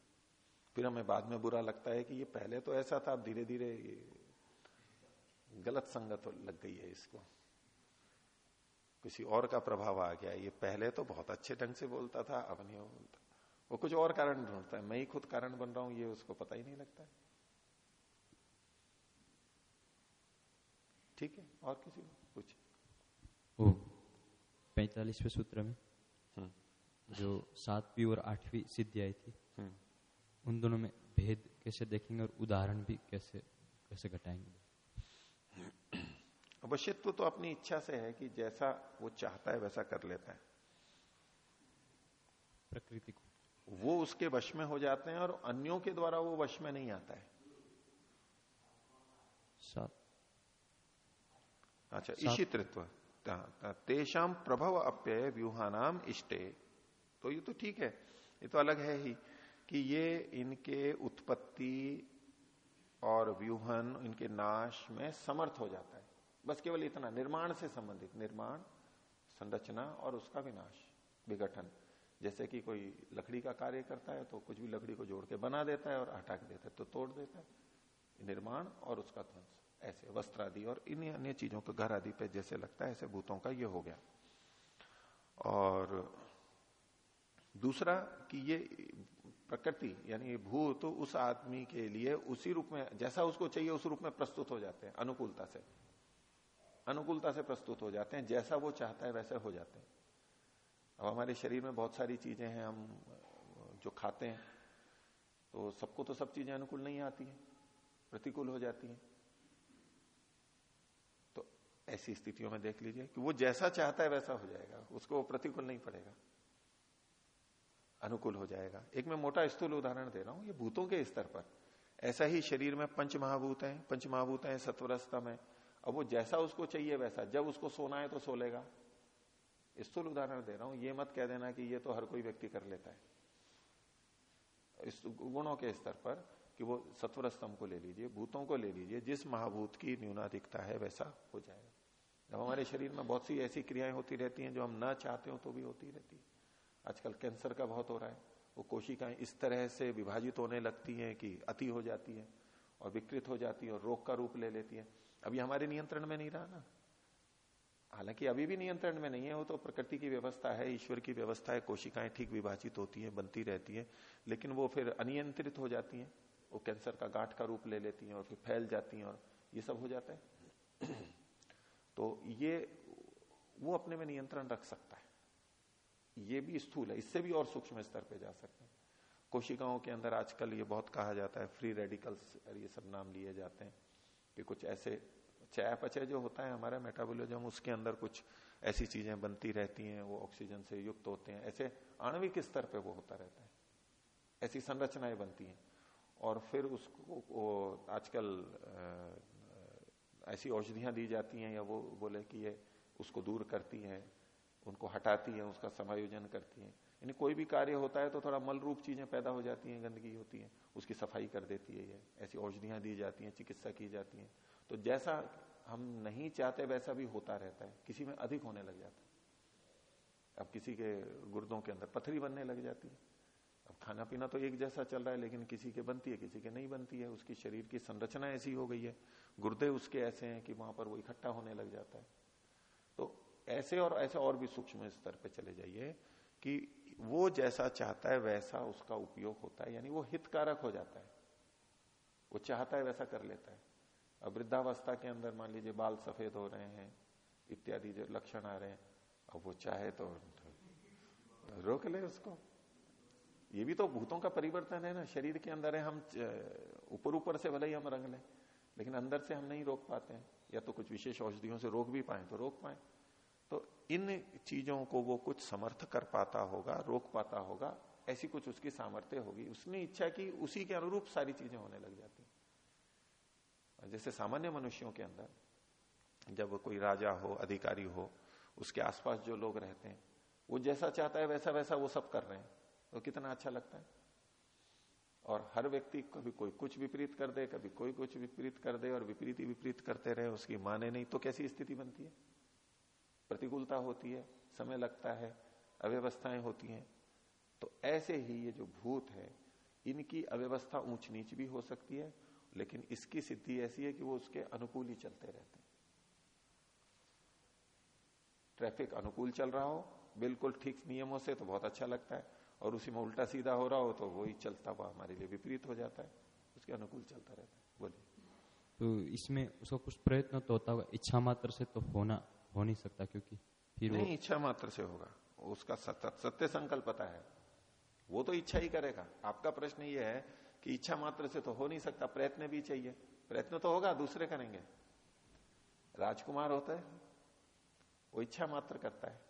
फिर हमें बाद में बुरा लगता है कि ये पहले तो ऐसा था, अब धीरे धीरे गलत संगत लग गई है इसको। किसी और का प्रभाव आ गया, ये पहले तो बहुत अच्छे ढंग से बोलता था, अब नहीं बोलता। वो कुछ और कारण ढूंढता है। मैं ही खुद कारण बन रहा हूँ ये उसको पता ही नहीं लगता है। ठीक है और किसी को कुछ वो पैतालीसवें सूत्र में हम्म। जो सातवीं और आठवीं सिद्धि आई थी हम्म। उन दोनों में भेद कैसे देखेंगे और उदाहरण भी कैसे कैसे घटाएँगे? अवश्यत्व तो अपनी इच्छा से है कि जैसा वो चाहता है वैसा कर लेता है। प्रकृति को। वो उसके वश में हो जाते हैं और अन्यों के द्वारा वो वश में नहीं आता है। सात। अच्छा ईशित्व तेषाम प्रभव अप्यय व्यूहानाम इष्टे। तो ये तो ठीक है। ये तो अलग है ही कि ये इनके उत्पत्ति और व्यूहन इनके नाश में समर्थ हो जाता है। बस केवल इतना निर्माण से संबंधित। निर्माण संरचना और उसका विनाश विघटन। जैसे कि कोई लकड़ी का कार्य करता है तो कुछ भी लकड़ी को जोड़ के बना देता है और हटा के देता है तो तोड़ देता है। निर्माण और उसका ध्वंस, ऐसे वस्त्र आदि और इन अन्य चीज़ों को घर आदि पे जैसे लगता है, ऐसे भूतों का ये हो गया। और दूसरा कि ये प्रकृति, यानी भूत उस आदमी के लिए उसी रूप में, जैसा उसको चाहिए उस रूप में प्रस्तुत हो जाते हैं, अनुकूलता से। अनुकूलता से प्रस्तुत हो जाते हैं, जैसा वो चाहता है वैसे हो जाते हैं। अब हमारे शरीर में बहुत सारी चीज़ें हैं, हम, जो खाते हैं तो सबको तो सब चीज़ें अनुकूल नहीं आती है, प्रतिकूल हो जाती हैं। ऐसी स्थितियों में देख लीजिए कि वो जैसा चाहता है वैसा हो जाएगा, उसको प्रतिकूल नहीं पड़ेगा। अनुकूल हो जाएगा। एक मैं मोटा स्थूल उदाहरण दे रहा हूँ, ये भूतों के स्तर पर। ऐसा ही शरीर में पंच महाभूत है, पंच महाभूत है सत्वरस्ता है। अब वो जैसा उसको चाहिए वैसा, जब उसको सोना है तो सो लेगा। स्थूल उदाहरण दे रहा हूँ, ये मत कह देना कि ये तो हर कोई व्यक्ति कर लेता है। इस गुणों के स्तर पर कि वो सत्वर स्तंभ को ले लीजिए, भूतों को ले लीजिए, जिस महाभूत की न्यूनाधिकता है वैसा हो जाएगा। जब हमारे शरीर में बहुत सी ऐसी क्रियाएँ होती रहती हैं जो हम ना चाहते हो तो भी होती रहती है। आजकल कैंसर का बहुत हो रहा है, वो कोशिकाएँ इस तरह से विभाजित होने लगती हैं कि अति हो जाती है और विकृत हो जाती है और रोग का रूप ले लेती है। अभी हमारे नियंत्रण में नहीं रहा ना। हालाँकि अभी भी नियंत्रण में नहीं है, वो तो प्रकृति की व्यवस्था है, ईश्वर की व्यवस्था है, कोशिकाएँ ठीक विभाजित होती है, बनती रहती है, लेकिन वो फिर अनियंत्रित हो जाती है, वो कैंसर का गांठ का रूप ले लेती हैं और फिर फैल जाती हैं और ये सब हो जाता है। तो ये, वो अपने में नियंत्रण रख सकता है। ये भी स्थूल है, इससे भी और सूक्ष्म स्तर पे जा सकते हैं। कोशिकाओं के अंदर आजकल ये बहुत कहा जाता है, फ्री रेडिकल्स ये सब नाम लिए जाते हैं कि कुछ ऐसे चयापचय जो होता है, हमारा मेटाबोलिज्म उसके अंदर कुछ ऐसी चीज़ें बनती रहती हैं, वो ऑक्सीजन से युक्त होते हैं। ऐसे आणविक स्तर पे वो होता रहता है। ऐसी संरचनाएँ बनती हैं। और फिर उसको आजकल, ऐसी औषधियाँ दी जाती हैं, या वो बोले कि ये उसको दूर करती है, उनको हटाती है, उसका समायोजन करती है। यानी कोई भी कार्य होता है तो थोड़ा मल रूप चीज़ें पैदा हो जाती हैं, गंदगी होती है, उसकी सफ़ाई कर देती है ये। ऐसी औषधियाँ दी जाती हैं, चिकित्सा की जाती है। तो जैसा हम नहीं चाहते, वैसा भी होता रहता है। किसी में अधिक होने लग जाता है। अब किसी के गुर्दों के अंदर पथरी बनने लग जाती है। अब खाना पीना तो एक जैसा चल रहा है, लेकिन किसी के बनती है, किसी के नहीं बनती है। उसकी शरीर की संरचना ऐसी हो गई है। गुर्दे उसके ऐसे हैं कि वहाँ पर वो इकट्ठा होने लग जाता है। तो ऐसे और ऐसे और भी सूक्ष्म स्तर पे चले जाइए कि वो जैसा चाहता है, वैसा उसका उपयोग होता है। यानी वो हितकारक हो जाता है। वो चाहता है, वैसा कर लेता है। अब वृद्धावस्था के अंदर मान लीजिए बाल सफ़ेद हो रहे हैं, इत्यादि जो लक्षण आ रहे हैं, अब वो चाहे तो रोक ले उसको। ये भी तो भूतों का परिवर्तन है ना, शरीर के अंदर है, हम ऊपर ऊपर से भले ही हम रंग लें, लेकिन अंदर से हम नहीं रोक पाते हैं, या तो कुछ विशेष औषधियों से रोक भी पाए तो रोक पाए। तो इन चीज़ों को वो कुछ समर्थ कर पाता होगा, रोक पाता होगा, ऐसी कुछ उसकी सामर्थ्य होगी। उसने इच्छा की, उसी के अनुरूप सारी चीज़ें होने लग जाती जैसे सामान्य मनुष्यों के अंदर, जब कोई राजा हो, अधिकारी हो, उसके आसपास जो लोग रहते हैं, वो जैसा चाहता है वैसा वैसा वो सब कर रहे हैं। तो कितना अच्छा लगता है। और हर व्यक्ति कभी कोई कुछ विपरीत कर दे, कभी कोई कुछ विपरीत कर दे और विपरीत ही विपरीत करते रहे, उसकी माने नहीं तो कैसी स्थिति बनती है? प्रतिकूलता होती है, समय लगता है, अव्यवस्थाएँ होती हैं। तो ऐसे ही ये जो भूत है, इनकी अव्यवस्था ऊंच नीच भी हो सकती है लेकिन इसकी सिद्धि ऐसी है कि वो उसके अनुकूल ही चलते रहते हैं। ट्रैफ़िक अनुकूल चल रहा हो बिल्कुल ठीक नियमों से तो बहुत अच्छा लगता है और उसी में उल्टा सीधा हो रहा हो तो वही चलता हुआ हमारे लिए विपरीत हो जाता है। उसके अनुकूल चलता रहता है। बोलिए। तो इसमें उसका कुछ प्रयत्न तो होता होगा इच्छा मात्र से तो होना हो नहीं सकता क्योंकि फिर नहीं इच्छा मात्र से होगा। उसका सत्य संकल्पता है। वो तो इच्छा ही करेगा। आपका प्रश्न ये है कि इच्छा मात्र से तो हो नहीं सकता प्रयत्न भी चाहिए। प्रयत्न तो होगा दूसरे करेंगे। राजकुमार होता है वो इच्छा मात्र करता है।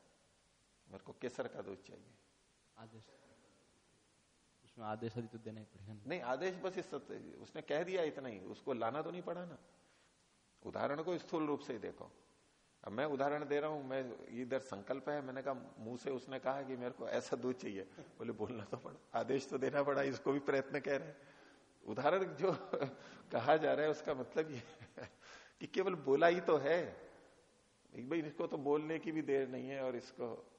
मेरे को केसर का दूध चाहिए। आदेश। उसमें आदेश तो देना ही पड़ेगा नहीं आदेश बस इस उसने कह दिया इतना ही उसको लाना तो नहीं पड़ा ना। उदाहरण को स्थूल रूप से ही देखो। अब मैं उदाहरण दे रहा हूँ, मैं इधर संकल्प है, मैंने कहा, मुँह से उसने कहा कि मेरे को ऐसा दूध चाहिए। बोले, बोलना तो पड़ा, आदेश तो देना पड़ा, इसको भी प्रयत्न कह रहे हैं। उदाहरण जो कहा जा रहा है, उसका मतलब ये कि केवल बोला ही तो है। भाई, इसको तो बोलने की भी देर नहीं है और इसको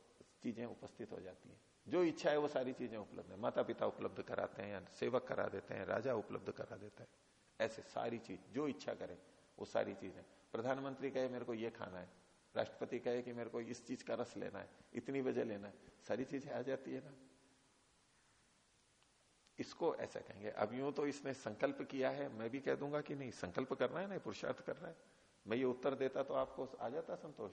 चीज़ें उपस्थित हो जाती हैं। जो इच्छा है, वो सारी चीज़ें उपलब्ध है। माता पिता उपलब्ध कराते हैं या सेवक करा देते हैं, राजा उपलब्ध करा देता है। ऐसे सारी चीज़, जो इच्छा करे, वो सारी चीज़ें। प्रधानमंत्री कहे मेरे को ये खाना है। राष्ट्रपति कहे कि मेरे को इस चीज़ का रस लेना है इतनी बजे लेना है। सारी चीज़ें आ जाती है ना। इसको ऐसा कहेंगे अब यूँ तो इसने संकल्प किया है मैं भी कह दूँगा कि नहीं संकल्प करना है ना पुरुषार्थ कर रहा है। मैं ये उत्तर देता तो आपको आ जाता संतोष।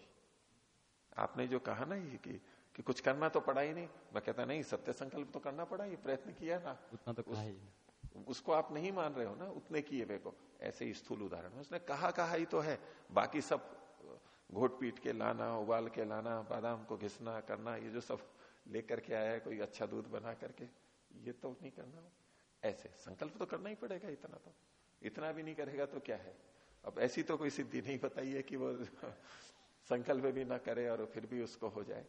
आपने जो कहा ना ये कि, कि कुछ करना तो पड़ा ही नहीं मैं कहता नहीं सत्य संकल्प तो करना पड़ा ही प्रयत्न किया ना। उतना तो उस, उसको आप नहीं मान रहे हो ना, उतने किए वे को। ऐसे ही स्थूल उदाहरण उसने कहा कहा ही तो है। बाकी सब, घोट पीट के लाना, उबाल के लाना, बादाम को घिसना, करना, ये जो सब लेकर के आया है, कोई अच्छा दूध बना करके, ये तो नहीं करना ऐसे, संकल्प तो करना ही पड़ेगा इतना तो। इतना भी नहीं करेगा तो क्या है? अब ऐसी तो कोई सिद्धि नहीं बताई है कि वो संकल्प भी ना करे और फिर भी उसको हो जाए।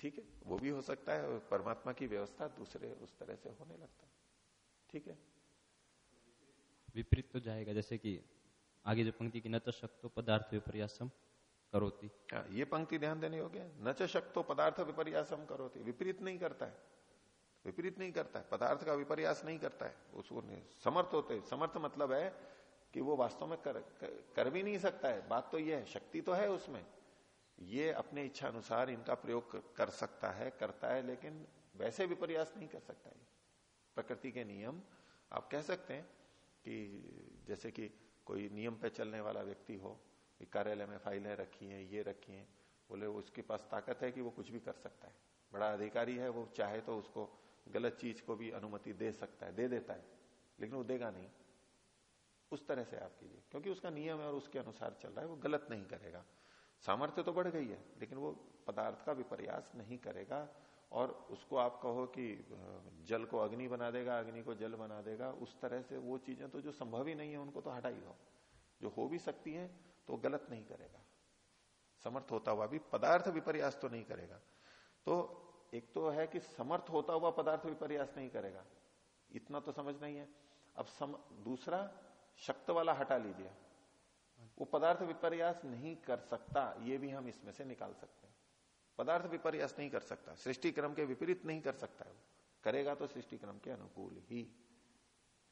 ठीक है, वो भी हो सकता है, परमात्मा की व्यवस्था दूसरे उस तरह से होने लगता है। ठीक है? विपरीत तो जाएगा जैसे कि आगे जो पंक्ति की न तो शक्तो पदार्थ विपर्यासम करोती। हाँ, ये पंक्ति ध्यान देने योग्य न च शक्तो पदार्थ विपर्यासम करोती। विपरीत नहीं करता है। विपरीत नहीं करता है। पदार्थ का विपर्यास नहीं करता है। उसको समर्थ होते समर्थ मतलब है कि वो वास्तव में कर, कर, कर भी नहीं सकता है। बात तो ये है शक्ति तो है उसमें। ये अपने इच्छा अनुसार इनका प्रयोग कर सकता है करता है लेकिन वैसे विपर्यास नहीं कर सकता है। प्रकृति के नियम, आप कह सकते हैं कि जैसे कि कोई नियम पे चलने वाला व्यक्ति हो कार्यालय में फाइलें रखी हैं, ये रखी हैं, बोले उसके पास ताकत है कि वो कुछ भी कर सकता है। बड़ा अधिकारी है, वो चाहे तो उसको गलत चीज़ को भी अनुमति दे सकता है, दे देता है, लेकिन वो देगा नहीं। उस तरह से आप कीजिए, क्योंकि उसका नियम है और उसके अनुसार चल रहा है, वो गलत नहीं करेगा। सामर्थ्य तो बढ़ गई है, लेकिन वो पदार्थ का विपर्यास नहीं करेगा और उसको आप कहो कि जल को अग्नि बना देगा अग्नि को जल बना देगा उस तरह से वो चीज़ें तो जो संभव ही नहीं है उनको तो हटा ही दो जो हो भी सकती है तो गलत नहीं करेगा। समर्थ होता हुआ भी पदार्थ विपर्यास तो नहीं करेगा। तो एक तो है कि समर्थ होता हुआ पदार्थ विपर्यास नहीं करेगा। इतना तो समझ नहीं है। अब सम, दूसरा शक्त वाला हटा लीजिए। वो पदार्थ विपर्यास नहीं कर सकता ये भी हम इसमें से निकाल सकते पदार्थ विपर्यास नहीं कर सकता सृष्टि क्रम के विपरीत नहीं कर सकता है करेगा तो सृष्टि क्रम के अनुकूल ही।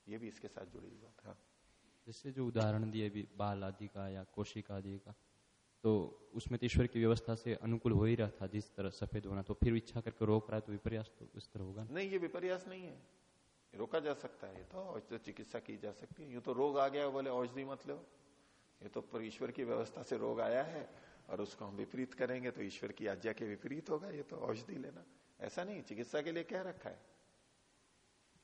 ये भी इसके साथ जुड़ी हुई बात हाँ जैसे जो उदाहरण दिए भी बाल आदि का या कोशिका आदि का तो उसमें तो ईश्वर की व्यवस्था से अनुकूल हो ही रहा था जिस तरह सफ़ेद होना तो फिर इच्छा करके रोक रहा है तो विपर्यास तो उस तरह होगा नहीं ये विपर्यास नहीं है। रोका जा सकता है ये तो, तो चिकित्सा की जा सकती है। यूँ तो रोग आ गया बोले औषधि मत लो। ये तो ईश्वर की व्यवस्था से रोग आया है। और उसको हम विपरीत करेंगे तो ईश्वर की आज्ञा के विपरीत होगा, ये तो औषधि लेना। ऐसा नहीं, चिकित्सा के लिए क्या रखा है?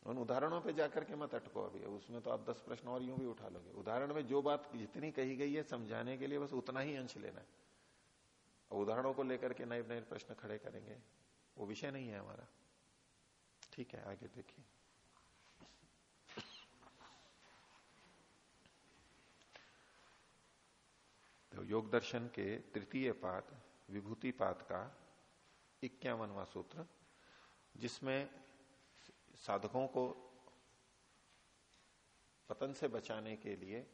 उन उदाहरणों पे जाकर के मत अटको अभी, उसमें तो आप दस प्रश्न और यूँ भी उठा लोगे। उदाहरण में जो बात जितनी कही गई है, समझाने के लिए बस उतना ही अंश लेना है। और उदाहरणों को लेकर के नए नए प्रश्न खड़े करेंगे, वो विषय नहीं है हमारा। ठीक है, आगे देखिए। तो योग दर्शन के तृतीय पाद, विभूति पाद का इक्यावनवा सूत्र, जिसमें साधकों को पतन से बचाने के लिए,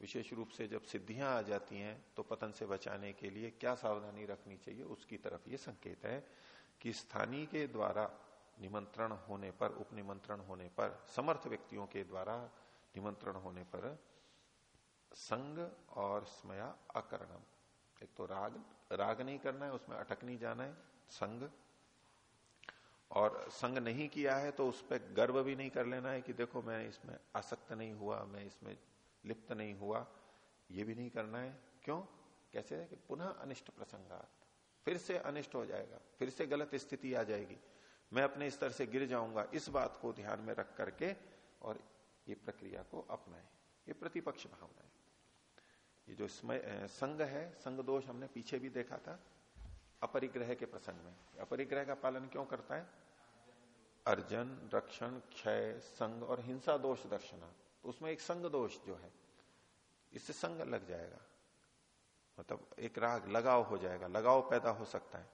विशेष रूप से जब सिद्धियाँ आ जाती हैं तो पतन से बचाने के लिए क्या सावधानी रखनी चाहिए, उसकी तरफ़ ये संकेत है कि स्थानीय के द्वारा निमंत्रण होने पर, उपनिमंत्रण होने पर, समर्थ व्यक्तियों के द्वारा निमंत्रण होने पर संग और स्मया अकरणम। एक तो राग राग नहीं करना है, उसमें अटक नहीं जाना है, संग। और संग नहीं किया है तो उस पर गर्व भी नहीं कर लेना है कि देखो मैं इसमें आसक्त नहीं हुआ, मैं इसमें लिप्त नहीं हुआ, ये भी नहीं करना है। क्यों? कैसे? है कि पुनः अनिष्ट प्रसंगात। फिर से अनिष्ट हो जाएगा, फिर से गलत स्थिति आ जाएगी। मैं अपने स्तर से गिर जाऊँगा, इस बात को ध्यान में रख करके और ये प्रक्रिया को अपनाए। ये प्रतिपक्ष भावना है। ये जो संग है संग दोष हमने पीछे भी देखा था, अपरिग्रह के प्रसंग में। अपरिग्रह का पालन क्यों करता है? अर्जन, रक्षण, क्षय, संग और हिंसा दोष दर्शना। तो उसमें एक संग दोष जो है, इससे संग लग जाएगा। मतलब एक राग, लगाव हो जाएगा, लगाव पैदा हो सकता है।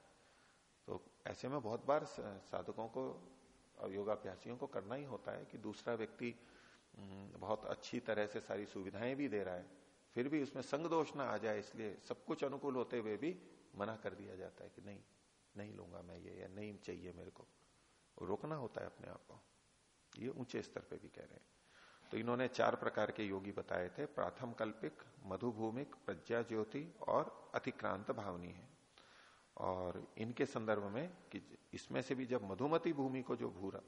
तो ऐसे में बहुत बार साधकों को, और योगाभ्यासियों को करना ही होता है कि दूसरा व्यक्ति बहुत अच्छी तरह से सारी सुविधाएँ भी दे रहा है। फिर भी उसमें संग दोष ना आ जाए, इसलिए सब कुछ अनुकूल होते हुए भी मना कर दिया जाता है कि नहीं नहीं लूँगा मैं ये, या नहीं चाहिए मेरे को। रोकना होता है अपने आप को। ये ऊँचे स्तर पे भी कह रहे हैं। तो इन्होंने चार प्रकार के योगी बताए थे। प्राथम कल्पिक मधुभूमिक प्रज्ञा ज्योति और अतिक्रांत भावनी है। और इनके संदर्भ में कि इसमें से भी जब मधुमती भूमि को जो भूरा,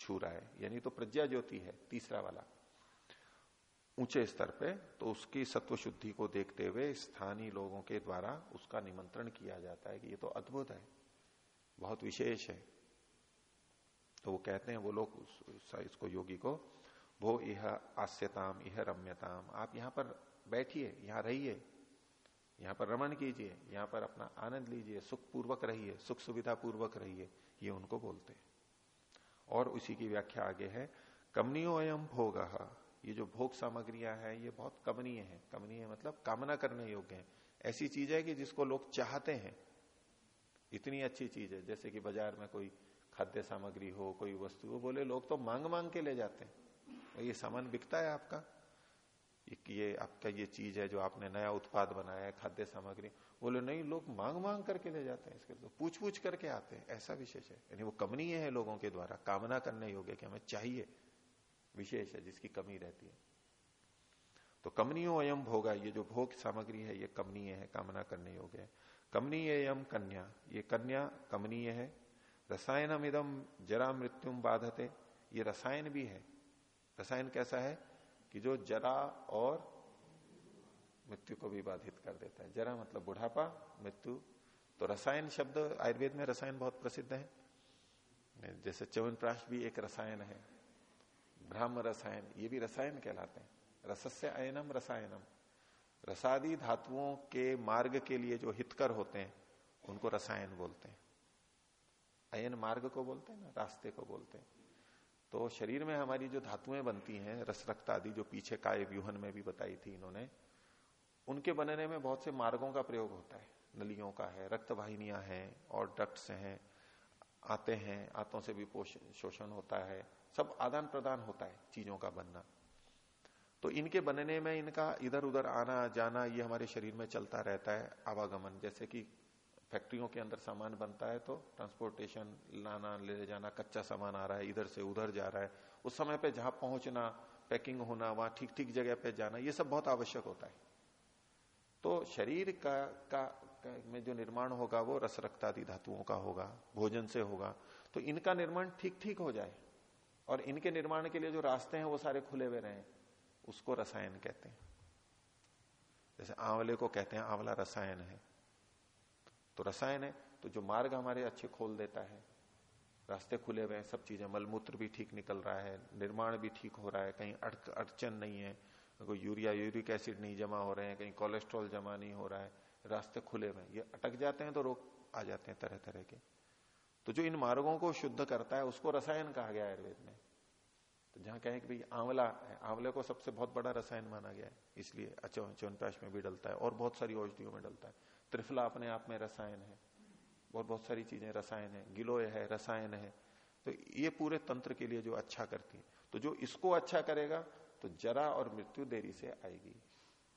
छू रहा है, यानी तो प्रज्ञा ज्योति है, तीसरा वाला ऊँचे स्तर पे तो उसकी सत्व शुद्धि को देखते हुए स्थानीय लोगों के द्वारा उसका निमंत्रण किया जाता है कि ये तो अद्भुत है, बहुत विशेष है। तो वो कहते हैं, वो लोग इसको योगी को वो यह आस्यताम यह रम्यताम, आप यहाँ पर बैठिए, यहाँ रहिए, यहाँ पर रमन कीजिए, यहाँ पर अपना आनंद लीजिए सुख पूर्वक रहिए, सुख सुविधा पूर्वक रहिए ये उनको बोलते हैं। और उसी की व्याख्या आगे है कमनियो एम भोग ये जो भोग सामग्रियाँ हैं, ये बहुत कमनीय है। कमनीय मतलब कामना करने योग्य है। ऐसी चीज़ है कि जिसको लोग चाहते हैं। इतनी अच्छी चीज़ है, जैसे कि बाज़ार में कोई खाद्य सामग्री हो, कोई वस्तु हो, बोले लोग तो मांग मांग के ले जाते हैं। ये सामान बिकता है आपका। ये आपका ये चीज़ है जो आपने नया उत्पाद बनाया है, खाद्य सामग्री। बोले नहीं, लोग मांग मांग करके ले जाते हैं इसके तो पूछ पूछ करके आते हैं। ऐसा विशेष है। यानी वो कमनीय है लोगों के द्वारा। कामना करने योग्य कि हमें चाहिए। विशेष है, जिसकी कमी रहती है। तो कमनीय एयम भोगा, ये जो भोग सामग्री है, ये कमनीय है, कामना करने योग्य है। कमनीय एयम कन्या, ये कन्या कमनीय है। रसायनम इदम जरा मृत्युम बाधते, ये रसायन भी है। रसायन कैसा है? कि जो जरा और मृत्यु को भी बाधित कर देता है। जरा मतलब बुढ़ापा, मृत्यु। तो रसायन शब्द, आयुर्वेद में रसायन बहुत प्रसिद्ध है। जैसे च्यवनप्राश भी एक रसायन है। ब्राह्म रसायन, ये भी रसायन कहलाते हैं। रसस्य अयनम, रसायनम। रसादी धातुओं के मार्ग के लिए जो हितकर होते हैं, उनको रसायन बोलते हैं। अयन मार्ग को बोलते हैं ना, रास्ते को बोलते हैं। तो शरीर में हमारी जो धातुएँ बनती हैं, रस रक्त आदि जो पीछे काय व्यूहन में भी बताई थी इन्होंने, उनके बनने में बहुत से मार्गों का प्रयोग होता है। नलियों का है रक्त वाहिनियाँ हैं और डक्ट्स हैं, आते हैं, आतों से भी शोषण होता है। सब आदान प्रदान होता है चीज़ों का बनना। तो इनके बनने में इनका इधर उधर आना जाना ये हमारे शरीर में चलता रहता है आवागमन। जैसे कि फैक्ट्रियों के अंदर सामान बनता है तो ट्रांसपोर्टेशन लाना ले जाना कच्चा सामान आ रहा है इधर से उधर जा रहा है। उस समय पे जहाँ पहुँचना पैकिंग होना वहाँ ठीक ठीक जगह पे जाना ये सब बहुत आवश्यक होता है। तो शरीर का, का, का में जो निर्माण होगा वो रस रक्तादि धातुओं का होगा भोजन से होगा। तो इनका निर्माण ठीक ठीक हो जाए। और इनके निर्माण के लिए जो रास्ते हैं, वो सारे खुले हुए रहे। उसको रसायन कहते हैं। जैसे आंवले को कहते हैं, आंवला रसायन है। तो रसायन है तो जो मार्ग हमारे अच्छे खोल देता है। रास्ते खुले हुए हैं, सब चीज़ें, मलमूत्र भी ठीक निकल रहा है, निर्माण भी ठीक हो रहा है, कहीं अड़क अड़चन नहीं है। कोई यूरिया, यूरिक एसिड नहीं जमा हो रहे हैं, कहीं कोलेस्ट्रॉल जमा नहीं हो रहा है। रास्ते खुले हुए ये अटक जाते हैं तो रोग आ जाते हैं तरह तरह के। तो जो इन मार्गों को शुद्ध करता है, उसको रसायन कहा गया आयुर्वेद में। तो जहाँ कहें कि भाई आंवला है, आंवले को सबसे बहुत बड़ा रसायन माना गया है, इसलिए च्यवनप्राश में भी डलता है, और बहुत सारी औषधियों में डलता है। त्रिफला अपने आप में रसायन है, और बहुत सारी चीज़ें रसायन है, गिलोय है, रसायन है। तो ये पूरे तंत्र के लिए जो अच्छा करती है। तो जो इसको अच्छा करेगा तो जरा और मृत्यु देरी से आएगी।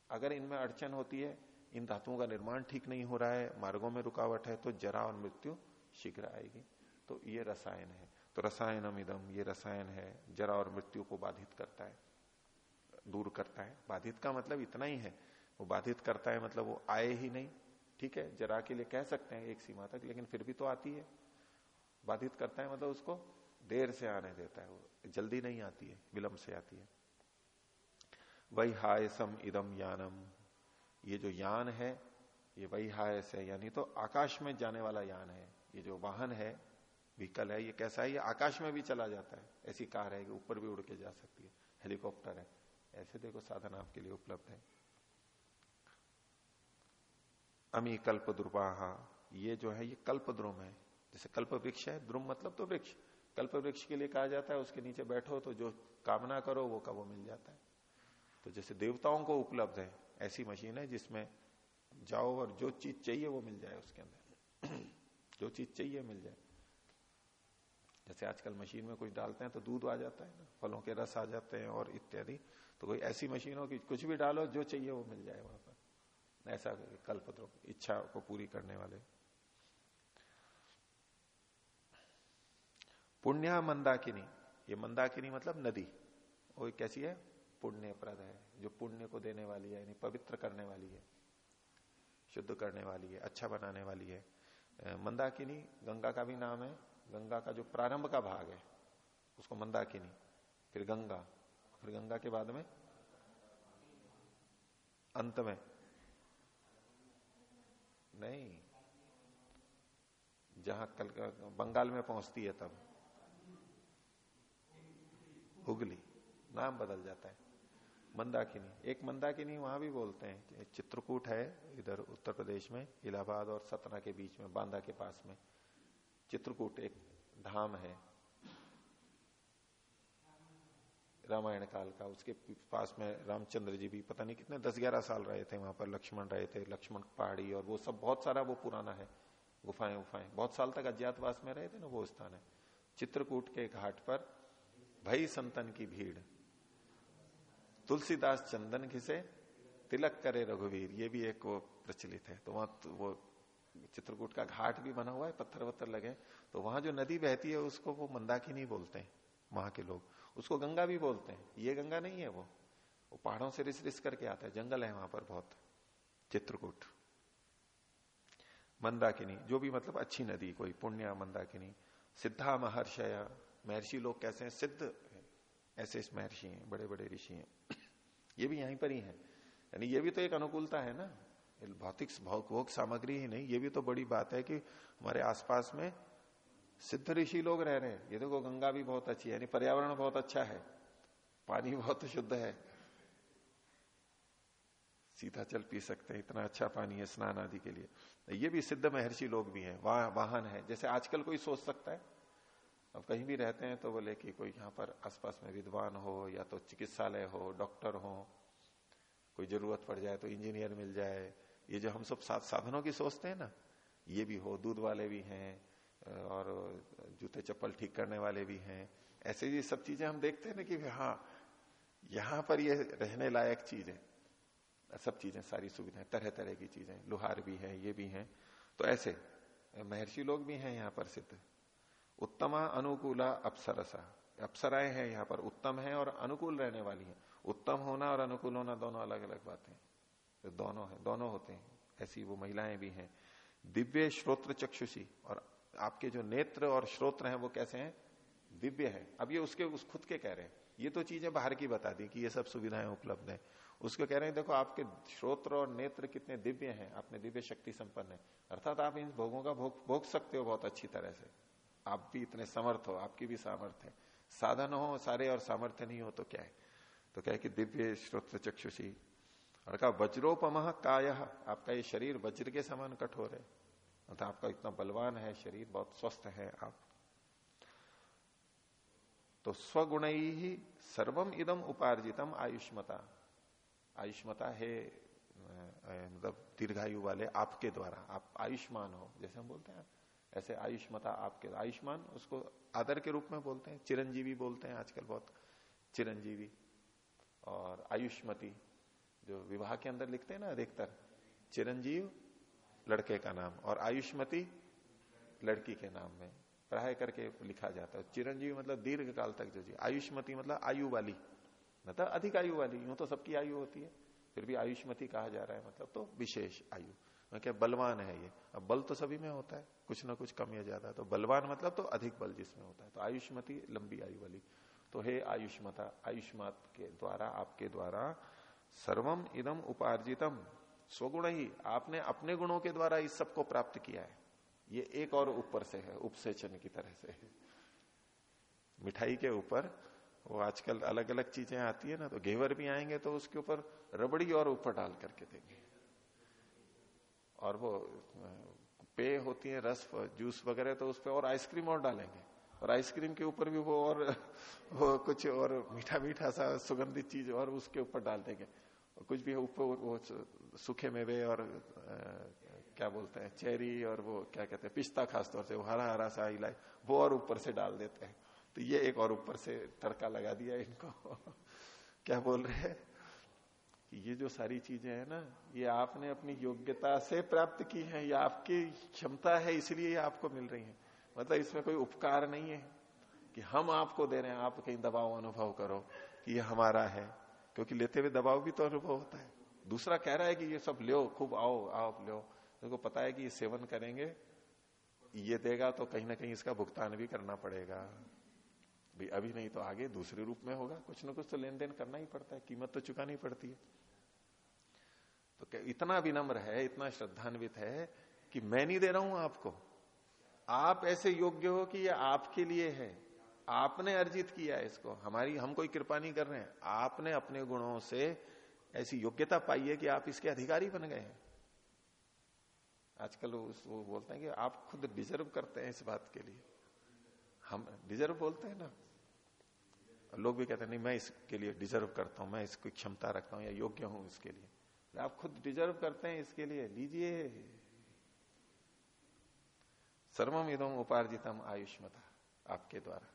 अगर इनमें अड़चन होती है, इन धातुओं का निर्माण ठीक नहीं हो रहा है, मार्गों में रुकावट है तो जरा और मृत्यु शीघ्र आएगी। तो ये रसायन है। तो रसायनम इदम, ये रसायन है, जरा और मृत्यु को बाधित करता है, दूर करता है। बाधित का मतलब इतना ही है। वो बाधित करता है मतलब वो आए ही नहीं। ठीक है? जरा के लिए कह सकते हैं एक सीमा तक, लेकिन फिर भी तो आती है। बाधित करता है मतलब उसको देर से आने देता है। वो जल्दी नहीं आती है, विलंब से आती है। वही हायसम इदम यानम। ये जो यान है, ये वही हायस है, यानी तो आकाश में जाने वाला यान है। ये जो वाहन है व्हीकल है, ये कैसा है, ये आकाश में भी चला जाता है। ऐसी कार है कि ऊपर भी उड़ के जा सकती है। हेलीकॉप्टर है। ऐसे देखो साधन आपके लिए उपलब्ध है। अमी कल्प द्रुपाहा ये जो है, ये कल्प द्रुम है। जैसे कल्प वृक्ष है, द्रुम मतलब तो वृक्ष। कल्प वृक्ष के लिए कहा जाता है, उसके नीचे बैठो तो जो कामना करो, वो का वो मिल जाता है। तो जैसे देवताओं को उपलब्ध है, ऐसी मशीन है जिसमें जाओ और जो चीज़ चाहिए वो मिल जाए उसके अंदर। जो चीज़ चाहिए मिल जाए। जैसे आजकल मशीन में कुछ डालते हैं तो दूध आ जाता है ना, फलों के रस आ जाते हैं और इत्यादि। तो कोई ऐसी मशीन हो कि कुछ भी डालो, जो चाहिए वो मिल जाए वहाँ पर। ऐसा कल्पद्रुप इच्छा को पूरी करने वाले। पुण्य मंदाकिनी। ये मंदाकिनी मतलब नदी। वो कैसी है? पुण्यप्रद है। जो पुण्य को देने वाली है, यानी पवित्र करने वाली है, शुद्ध करने वाली है अच्छा बनाने वाली है। मंदाकिनी, गंगा का भी नाम है, गंगा का जो प्रारंभ का भाग है, उसको मंदाकिनी, फिर गंगा फिर गंगा के बाद में अंत में। नहीं, जहाँ कल, बंगाल में पहुँचती है तब। हुगली, नाम बदल जाता है। मंदाकिनी। एक मंदाकिनी वहाँ भी बोलते हैं चित्रकूट है, इधर उत्तर प्रदेश में, इलाहाबाद और सतना के बीच में, बांदा के पास में। चित्रकूट एक धाम है। रामायण काल का, उसके पास में रामचंद्र जी भी, पता नहीं कितने दस ग्यारह साल रहे थे वहाँ पर, लक्ष्मण रहे थे, लक्ष्मण पहाड़ी और वो सब, बहुत सारा वो पुराना है। गुफाएँ उफाएँ। बहुत साल तक अज्ञातवास में रहे थे ना, वो स्थान है। चित्रकूट के घाट पर, भई संतन की भीड़। तुलसीदास चंदन घिसे तिलक करे रघुवीर, ये भी एक वो प्रचलित है। तो वहाँ तो वो चित्रकूट का घाट भी बना हुआ है पत्थर वत्थर लगे तो वहाँ जो नदी बहती है, उसको वो मंदाकिनी बोलते हैं, वहाँ के लोग। उसको गंगा भी बोलते हैं। ये गंगा नहीं है वो। वो पहाड़ों से रिस रिस करके आता है। जंगल है वहाँ पर बहुत। चित्रकूट। मंदाकिनी, जो भी मतलब अच्छी नदी, कोई पुण्य मंदाकिनी। सिद्धा महर्षया, महर्षि लोग कैसे हैं? सिद्ध ऐसे महर्षि हैं बड़े बड़े ऋषि हैं। ये भी यहीं पर ही है। यानी ये भी तो एक अनुकूलता है ना। भौतिक भोग सामग्री ही नहीं, ये भी तो बड़ी बात है कि हमारे आसपास में सिद्ध ऋषि लोग रह रहे हैं। ये देखो, गंगा भी बहुत अच्छी है, यानी पर्यावरण बहुत अच्छा है। पानी बहुत शुद्ध है। सीधा चल पी सकते हैं, इतना अच्छा पानी है स्नान आदि के लिए। ये भी सिद्ध महर्षि लोग भी हैं वाह वाहन है। जैसे आजकल कोई सोच सकता है? अब कहीं भी रहते हैं तो बोले कि कोई यहाँ पर आसपास में विद्वान हो या तो चिकित्सालय हो, डॉक्टर हो, कोई ज़रूरत पड़ जाए तो इंजीनियर मिल जाए। ये जो हम सब साथ साधनों की सोचते हैं ना, ये भी हो, दूध वाले भी हैं और जूते चप्पल ठीक करने वाले भी हैं। ऐसे ये सब चीज़ें हम देखते हैं ना कि हाँ यहाँ पर ये रहने लायक चीज़ है सब चीज़ें, सारी सुविधाएँ तरह तरह की चीज़ें, लोहार भी है, ये भी है। तो ऐसे, महर्षि लोग भी हैं यहाँ पर सिद्ध। उत्तमा अनुकूला अप्सरसा। अप्सराएँ हैं यहाँ पर, उत्तम है और अनुकूल रहने वाली है। उत्तम होना और अनुकूल होना दोनों अलग अलग बातें तो दोनों है, दोनों होते हैं। ऐसी वो महिलाएँ भी हैं। दिव्य श्रोत्र चक्षुषी और आपके जो नेत्र और श्रोत्र हैं वो कैसे हैं? दिव्य है। अब ये उसके, उस खुद के कह रहे हैं। ये तो चीज़ें बाहर की बता दी कि ये सब सुविधाएँ उपलब्ध है। उसको कह रहे हैं, देखो, आपके श्रोत्र और नेत्र कितने दिव्य हैं। आपने दिव्य शक्ति संपन्न है। अर्थात आप इन भोगों का भोग भोग सकते हो बहुत अच्छी तरह से। आप भी इतने समर्थ हो, आपकी भी सामर्थ्य है। साधन हो सारे और सामर्थ्य नहीं हो तो क्या है? तो क्या है कि दिव्य श्रोत्र चक्षुषी, और कहा वज्रोपम काय। आपका ये शरीर वज्र के समान कठोर है। मतलब आपका इतना बलवान है, शरीर बहुत स्वस्थ है आप। तो स्वगुण ही सर्वम इदम उपार्जितम आयुष्मता। आयुष्मता है मतलब दीर्घायु वाले आपके द्वारा। आप आयुष्मान हो, जैसे हम बोलते हैं। ऐसे आयुष्मता आपके, आयुष्मान उसको आदर के रूप में बोलते हैं, चिरंजीवी बोलते हैं आजकल बहुत चिरंजीवी। और आयुष्मती, जो विवाह के अंदर लिखते हैं ना अधिकतर, चिरंजीव लड़के का नाम, और आयुष्मती लड़की के नाम में प्राय करके लिखा जाता है। चिरंजीवी मतलब दीर्घ काल तक जो जी, आयुष्मती मतलब आयु वाली मतलब अधिक आयु वाली, यूँ तो सबकी आयु होती है, फिर भी आयुष्मती कहा जा रहा है मतलब तो विशेष आयु। क्या, बलवान है ये? अब बल तो सभी में होता है, कुछ ना कुछ कम या ज़्यादा तो बलवान मतलब तो अधिक बल जिसमें होता है। तो आयुष्मती लंबी आयु वाली। तो हे आयुष्मता, आयुष्मत के द्वारा, आपके द्वारा सर्वम इदम उपार्जितम। स्वगुण ही, आपने अपने गुणों के द्वारा इस सबको प्राप्त किया है। ये एक और ऊपर से है, उपसेचन की तरह से। मिठाई के ऊपर, वो आजकल अलग अलग चीज़ें आती है ना तो घेवर भी आएँगे तो उसके ऊपर रबड़ी और ऊपर डाल करके देंगे। और वो पेय होती है रस जूस वगैरह तो उस पर और आइसक्रीम और डालेंगे। और आइसक्रीम के ऊपर भी वो और वो कुछ और मीठा मीठा सा सुगंधित चीज़ और उसके ऊपर डाल देंगे। और कुछ भी ऊपर वो सूखे मेवे और आ, क्या बोलते हैं चेरी और वो क्या कहते हैं पिस्ता खासतौर से वो हरा हरा सा इलाय वो और ऊपर से डाल देते हैं। तो ये एक और ऊपर से तड़का लगा दिया इनको। क्या बोल रहे हैं? ये जो सारी चीज़ें हैं ना, ये आपने अपनी योग्यता से प्राप्त की है, ये आपकी क्षमता है, इसलिए आपको मिल रही है। मतलब इसमें कोई उपकार नहीं है कि हम आपको दे रहे हैं, आप कहीं दबाव अनुभव करो कि ये हमारा है, क्योंकि लेते हुए दबाव भी तो अनुभव होता है। दूसरा कह रहा है कि ये सब लो, खूब आओ, आप लो। तो पता है कि ये सेवन करेंगे, ये देगा तो कहीं ना कहीं इसका भुगतान भी करना पड़ेगा। भाई अभी नहीं तो आगे दूसरे रूप में होगा। कुछ ना कुछ तो लेन देन करना ही पड़ता है, कीमत तो चुकानी पड़ती है। तो इतना विनम्र है, इतना श्रद्धान्वित है कि मैं नहीं दे रहा हूँ आपको। आप ऐसे योग्य हो कि ये आपके लिए है। आपने अर्जित किया है इसको। हमारी, हम कोई कृपा नहीं कर रहे हैं। आपने अपने गुणों से ऐसी योग्यता पाई है कि आप इसके अधिकारी बन गए हैं। आजकल वो बोलते हैं कि आप खुद डिजर्व करते हैं इस बात के लिए। हम डिजर्व बोलते हैं ना। लोग भी कहते हैं, नहीं, मैं इसके लिए डिजर्व करता हूँ, मैं इसकी क्षमता रखता हूँ या योग्य हूँ इसके लिए। आप खुद डिजर्व करते हैं इसके लिए, लीजिए। सर्वम इदम उपार्जितम आयुष्मता, आपके द्वारा।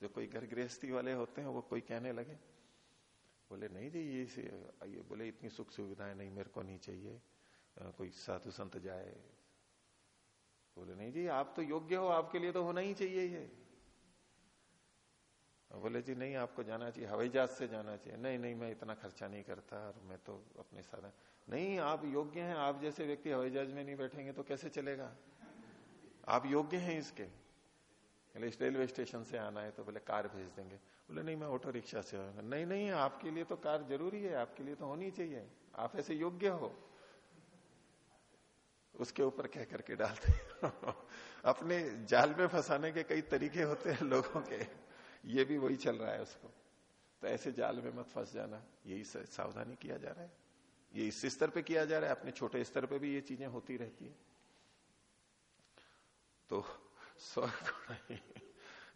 जो कोई घर गृहस्थी वाले होते हैं, वो कोई कहने लगे, बोले, नहीं जी, ये ये बोले, इतनी सुख सुविधाएँ नहीं, मेरे को नहीं चाहिए कोई साधु संत जाए। बोले, नहीं जी, आप तो योग्य हो, आपके लिए तो होना ही चाहिए ये। बोले, जी, नहीं, आपको जाना चाहिए, हवाई जहाज़ से जाना चाहिए। नहीं नहीं, मैं इतना खर्चा नहीं करता, और मैं तो अपने साधन नहीं, आप योग्य हैं, आप जैसे व्यक्ति हवाई जहाज़ में नहीं बैठेंगे तो कैसे चलेगा? आप योग्य हैं इसके। बोले, इस रेलवे स्टेशन से आना है। तो बोले, कार भेज देंगे। बोले, नहीं, मैं ऑटो रिक्शा से आऊँगा। नहीं नहीं, आपके लिए तो कार ज़रूरी है, आपके लिए तो होनी चाहिए। आप ऐसे योग्य हो। उसके ऊपर कह करके डालते अपने जाल में फंसाने के कई तरीके होते हैं लोगों के। ये भी वही चल रहा है उसको। तो ऐसे जाल में मत फंस जाना। यही सावधानी किया जा रहा है। ये इस स्तर पे किया जा रहा है। अपने छोटे स्तर पे भी ये चीज़ें होती रहती है। तो स्वर्ग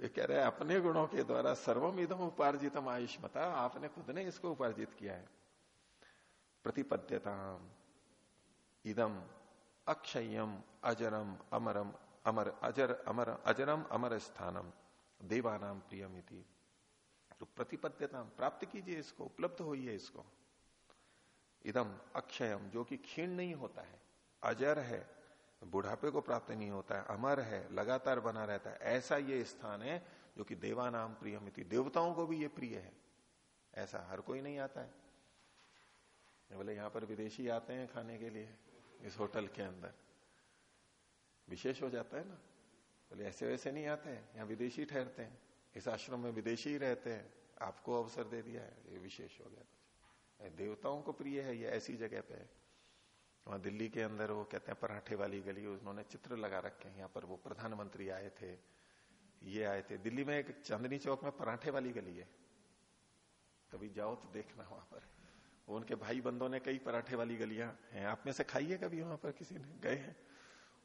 ये कह रहे हैं, अपने गुणों के द्वारा सर्वम इधम उपार्जितम आयुष्मता। आपने खुद ने इसको उपार्जित किया है। प्रतिपद्यता इदम अक्षयम अजरम, अमरम, अमर, अजर, अमर, अजरम अमर स्थानम देवानाम प्रियम तो प्रतिपद्यता, प्राप्त कीजिए इसको, उपलब्ध होइए इसको। इदम अक्षयम जो कि क्षीण नहीं होता है, अजर है, बुढ़ापे को प्राप्त नहीं होता है, अमर है, लगातार बना रहता है, ऐसा ये स्थान है जो कि देवानाम प्रियमिति। देवताओं को भी ये प्रिय है। ऐसा हर कोई नहीं आता है। बोले यहाँ पर विदेशी आते हैं खाने के लिए, इस होटल के अंदर। विशेष हो जाता है ना। बोले, ऐसे वैसे नहीं आते हैं, यहाँ विदेशी ठहरते हैं, इस आश्रम में विदेशी ही रहते हैं, आपको अवसर दे दिया है, ये विशेष हो गया देवताओं को प्रिय है, ये ऐसी जगह पे है। वहाँ दिल्ली के अंदर वो कहते हैं, पराठे वाली गली, उन्होंने चित्र लगा रखे हैं, यहाँ पर वो प्रधानमंत्री आए थे, ये आए थे। दिल्ली में एक चांदनी चौक में पराठे वाली गली है। कभी जाओ तो देखना वहाँ पर। वो उनके भाई बंधों ने कई पराठे वाली गलियाँ हैं। आप में से खाइए कभी वहाँ पर, किसी ने? गए हैं।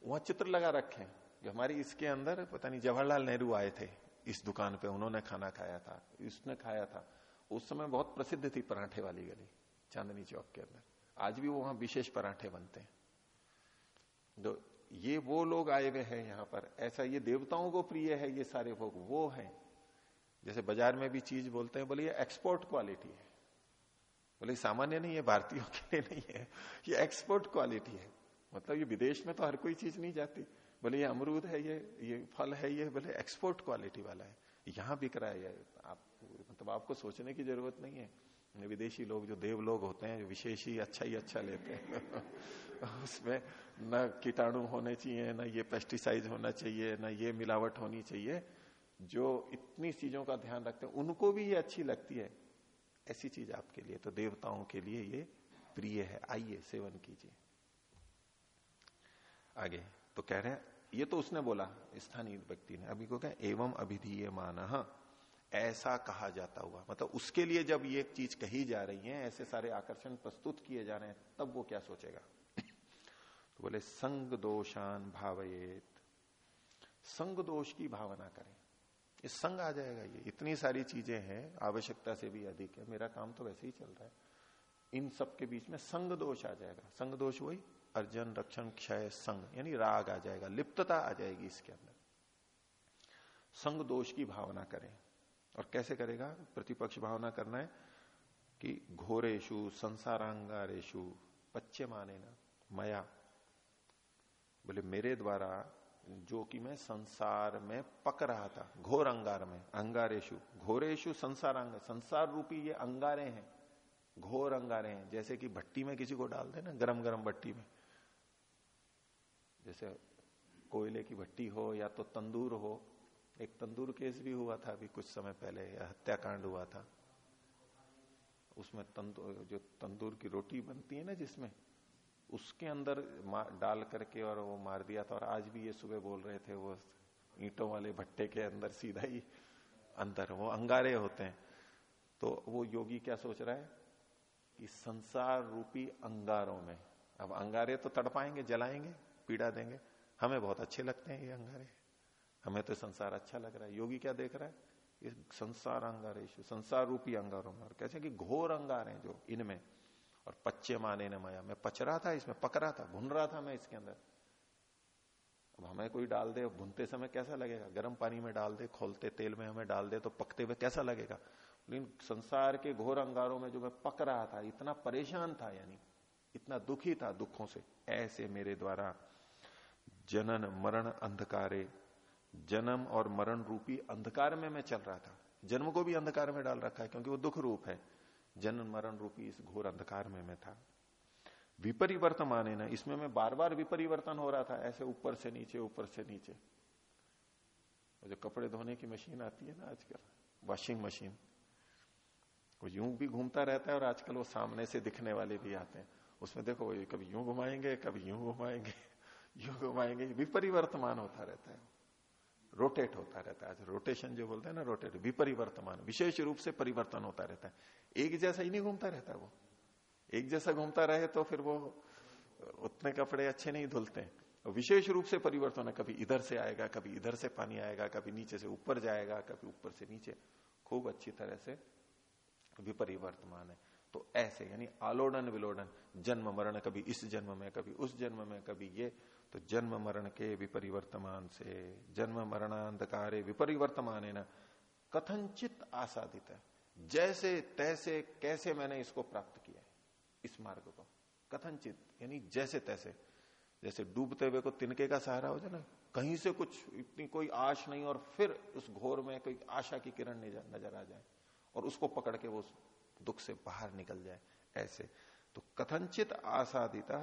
वहाँ चित्र लगा रखे हैं। जो हमारी इसके अंदर, पता नहीं, जवाहरलाल नेहरू आए थे इस दुकान पे, उन्होंने खाना खाया था, इसने खाया था। उस समय बहुत प्रसिद्ध थी पराठे वाली गली, चांदनी चौक के अंदर। आज भी वो वहाँ विशेष पराठे बनते हैं। तो ये वो लोग आए हुए हैं यहाँ पर। ऐसा ये देवताओं को प्रिय है, ये सारे भोग वो है। जैसे बाज़ार में भी चीज़ बोलते हैं बोले ये एक्सपोर्ट क्वालिटी है। बोले सामान्य नहीं है, भारतीयों के लिए नहीं है। ये एक्सपोर्ट क्वालिटी है। मतलब ये विदेश में तो हर कोई चीज़ नहीं जाती। बोले ये अमरूद है, ये ये फल है, ये बोले एक्सपोर्ट क्वालिटी वाला है, यहाँ बिक रहा है, ये आप मतलब आपको सोचने की ज़रूरत नहीं है। विदेशी लोग, जो देव लोग होते हैं, जो विशेष ही अच्छा ही अच्छा लेते हैं, उसमें न कीटाणु होने चाहिए, न ये पेस्टिसाइड होना चाहिए, न ये मिलावट होनी चाहिए। जो इतनी चीज़ों का ध्यान रखते हैं, उनको भी ये अच्छी लगती है। ऐसी चीज़ आपके लिए तो देवताओं के लिए ये प्रिय है। आइए, सेवन कीजिए। आगे तो कह रहे हैं ये तो उसने बोला, स्थानीय व्यक्ति ने। अभी को क्या? एवं अभिधीय मान ऐसा कहा जाता हुआ। मतलब उसके लिए जब ये चीज़ कही जा रही है, ऐसे सारे आकर्षण प्रस्तुत किए जा रहे हैं, तब वो क्या सोचेगा? तो बोले, संग दोषान भावयेत। संग दोष की भावना करें। ये संग आ जाएगा ये। इतनी सारी चीज़ें हैं, आवश्यकता से भी अधिक है। मेरा काम तो वैसे ही चल रहा है। इन सब के बीच में संग दोष आ जाएगा। संग दोष वही अर्जन रक्षण क्षय संग, यानी राग आ जाएगा, लिप्तता आ जाएगी इसके अंदर। संग दोष की भावना करें। और कैसे करेगा? प्रतिपक्ष भावना करना है कि घोरेशु, संसारांगारेशु, पच्चे माने ना, मया। बोले, मेरे द्वारा जो कि मैं संसार में पक रहा था, घोर अंगार में, अंगारेशु, घोरेशु संसारांग, संसार रूपी ये अंगारे हैं, घोर अंगारे हैं, जैसे कि भट्टी में किसी को डाल देना गरम गरम भट्टी में। जैसे कोयले की भट्टी हो या तो तंदूर हो, एक तंदूर केस भी हुआ था अभी कुछ समय पहले, या हत्याकांड हुआ था। उसमें तंदूर जो तंदूर की रोटी बनती है ना जिसमें, उसके अंदर डाल करके और वो मार दिया था, और आज भी ये सुबह बोल रहे थे, वो ईंटों वाले भट्टे के अंदर सीधा ही अंदर, वो अंगारे होते हैं। तो वो योगी क्या सोच रहा है कि संसार रूपी अंगारों में, अब अंगारे तो तड़पाएँगे, जलाएँगे पीड़ा देंगे। हमें बहुत अच्छे लगते हैं ये अंगारे। हमें तो संसार अच्छा लग रहा है। योगी क्या देख रहा है? ये संसार अंगारेश संसार रूपी अंगारों में। और कैसे कि घोर अंगार हैं जो इनमें। और पच्चे माने न माया। मैं पच रहा था, इसमें पक रहा था, भुन रहा था मैं इसके अंदर। अब हमें कोई डाल दे, भुनते समय कैसा लगेगा? गर्म पानी में डाल दे, खोलते तेल में हमें डाल दे तो पकते हुए कैसा लगेगा? लेकिन संसार के घोर अंगारों में जो मैं पक रहा था, इतना परेशान था यानी, इतना दुखी था दुखों से। ऐसे मेरे द्वारा जनन, मरण, अंधकारे। जन्म और मरण रूपी अंधकार में मैं चल रहा था। जन्म को भी अंधकार में डाल रखा है, क्योंकि वो दुख रूप है। जन्म, मरण रूपी इस घोर अंधकार में मैं था। विपरिवर्तन माने ना, इसमें मैं बार बार विपरिवर्तन हो रहा था, ऐसे ऊपर से नीचे, ऊपर से नीचे। जो कपड़े धोने की मशीन आती है ना आजकल वॉशिंग मशीन वो यूँ भी घूमता रहता है और आजकल वो सामने से दिखने वाले भी आते हैं। उसमें देखो कभी यूँ घुमाएँगे, कभी यूँ घुमाएँगे। यूँ घुमाएँगे विपरिवर्तमान होता रहता है। रोटेट होता रहता है। रोटेशन जो बोलते हैं ना रोटेट विपरिवर्तमान, विशेष रूप से परिवर्तन होता रहता है। एक जैसा ही नहीं घूमता रहता वो। एक जैसा घूमता रहे तो फिर वो उतने कपड़े अच्छे नहीं धुलते। विशेष रूप से परिवर्तन है। कभी इधर से आएगा, कभी इधर से पानी आएगा, कभी नीचे से ऊपर जाएगा, कभी ऊपर से नीचे। खूब अच्छी तरह से विपरिवर्तमान है। तो ऐसे, यानी आलोडन विलोडन जन्म मरण कभी इस जन्म में, कभी उस जन्म में, कभी ये। तो जन्म मरण के विपरिवर्तमान से, जन्म मरणांधकारे विपरिवर्तमान है ना कथनचित आसादित है। जैसे, तैसे, कैसे मैंने इसको प्राप्त किया है, इस मार्ग को। कथनचित यानी जैसे, तैसे। जैसे डूबते हुए को तिनके का सहारा हो जाए ना, कहीं से कुछ, इतनी कोई आश नहीं और फिर उस घोर में कोई आशा की किरण नज़र आ जाए और उसको पकड़ के वो दुख से बाहर निकल जाए, ऐसे। तो कथनचित आसादिता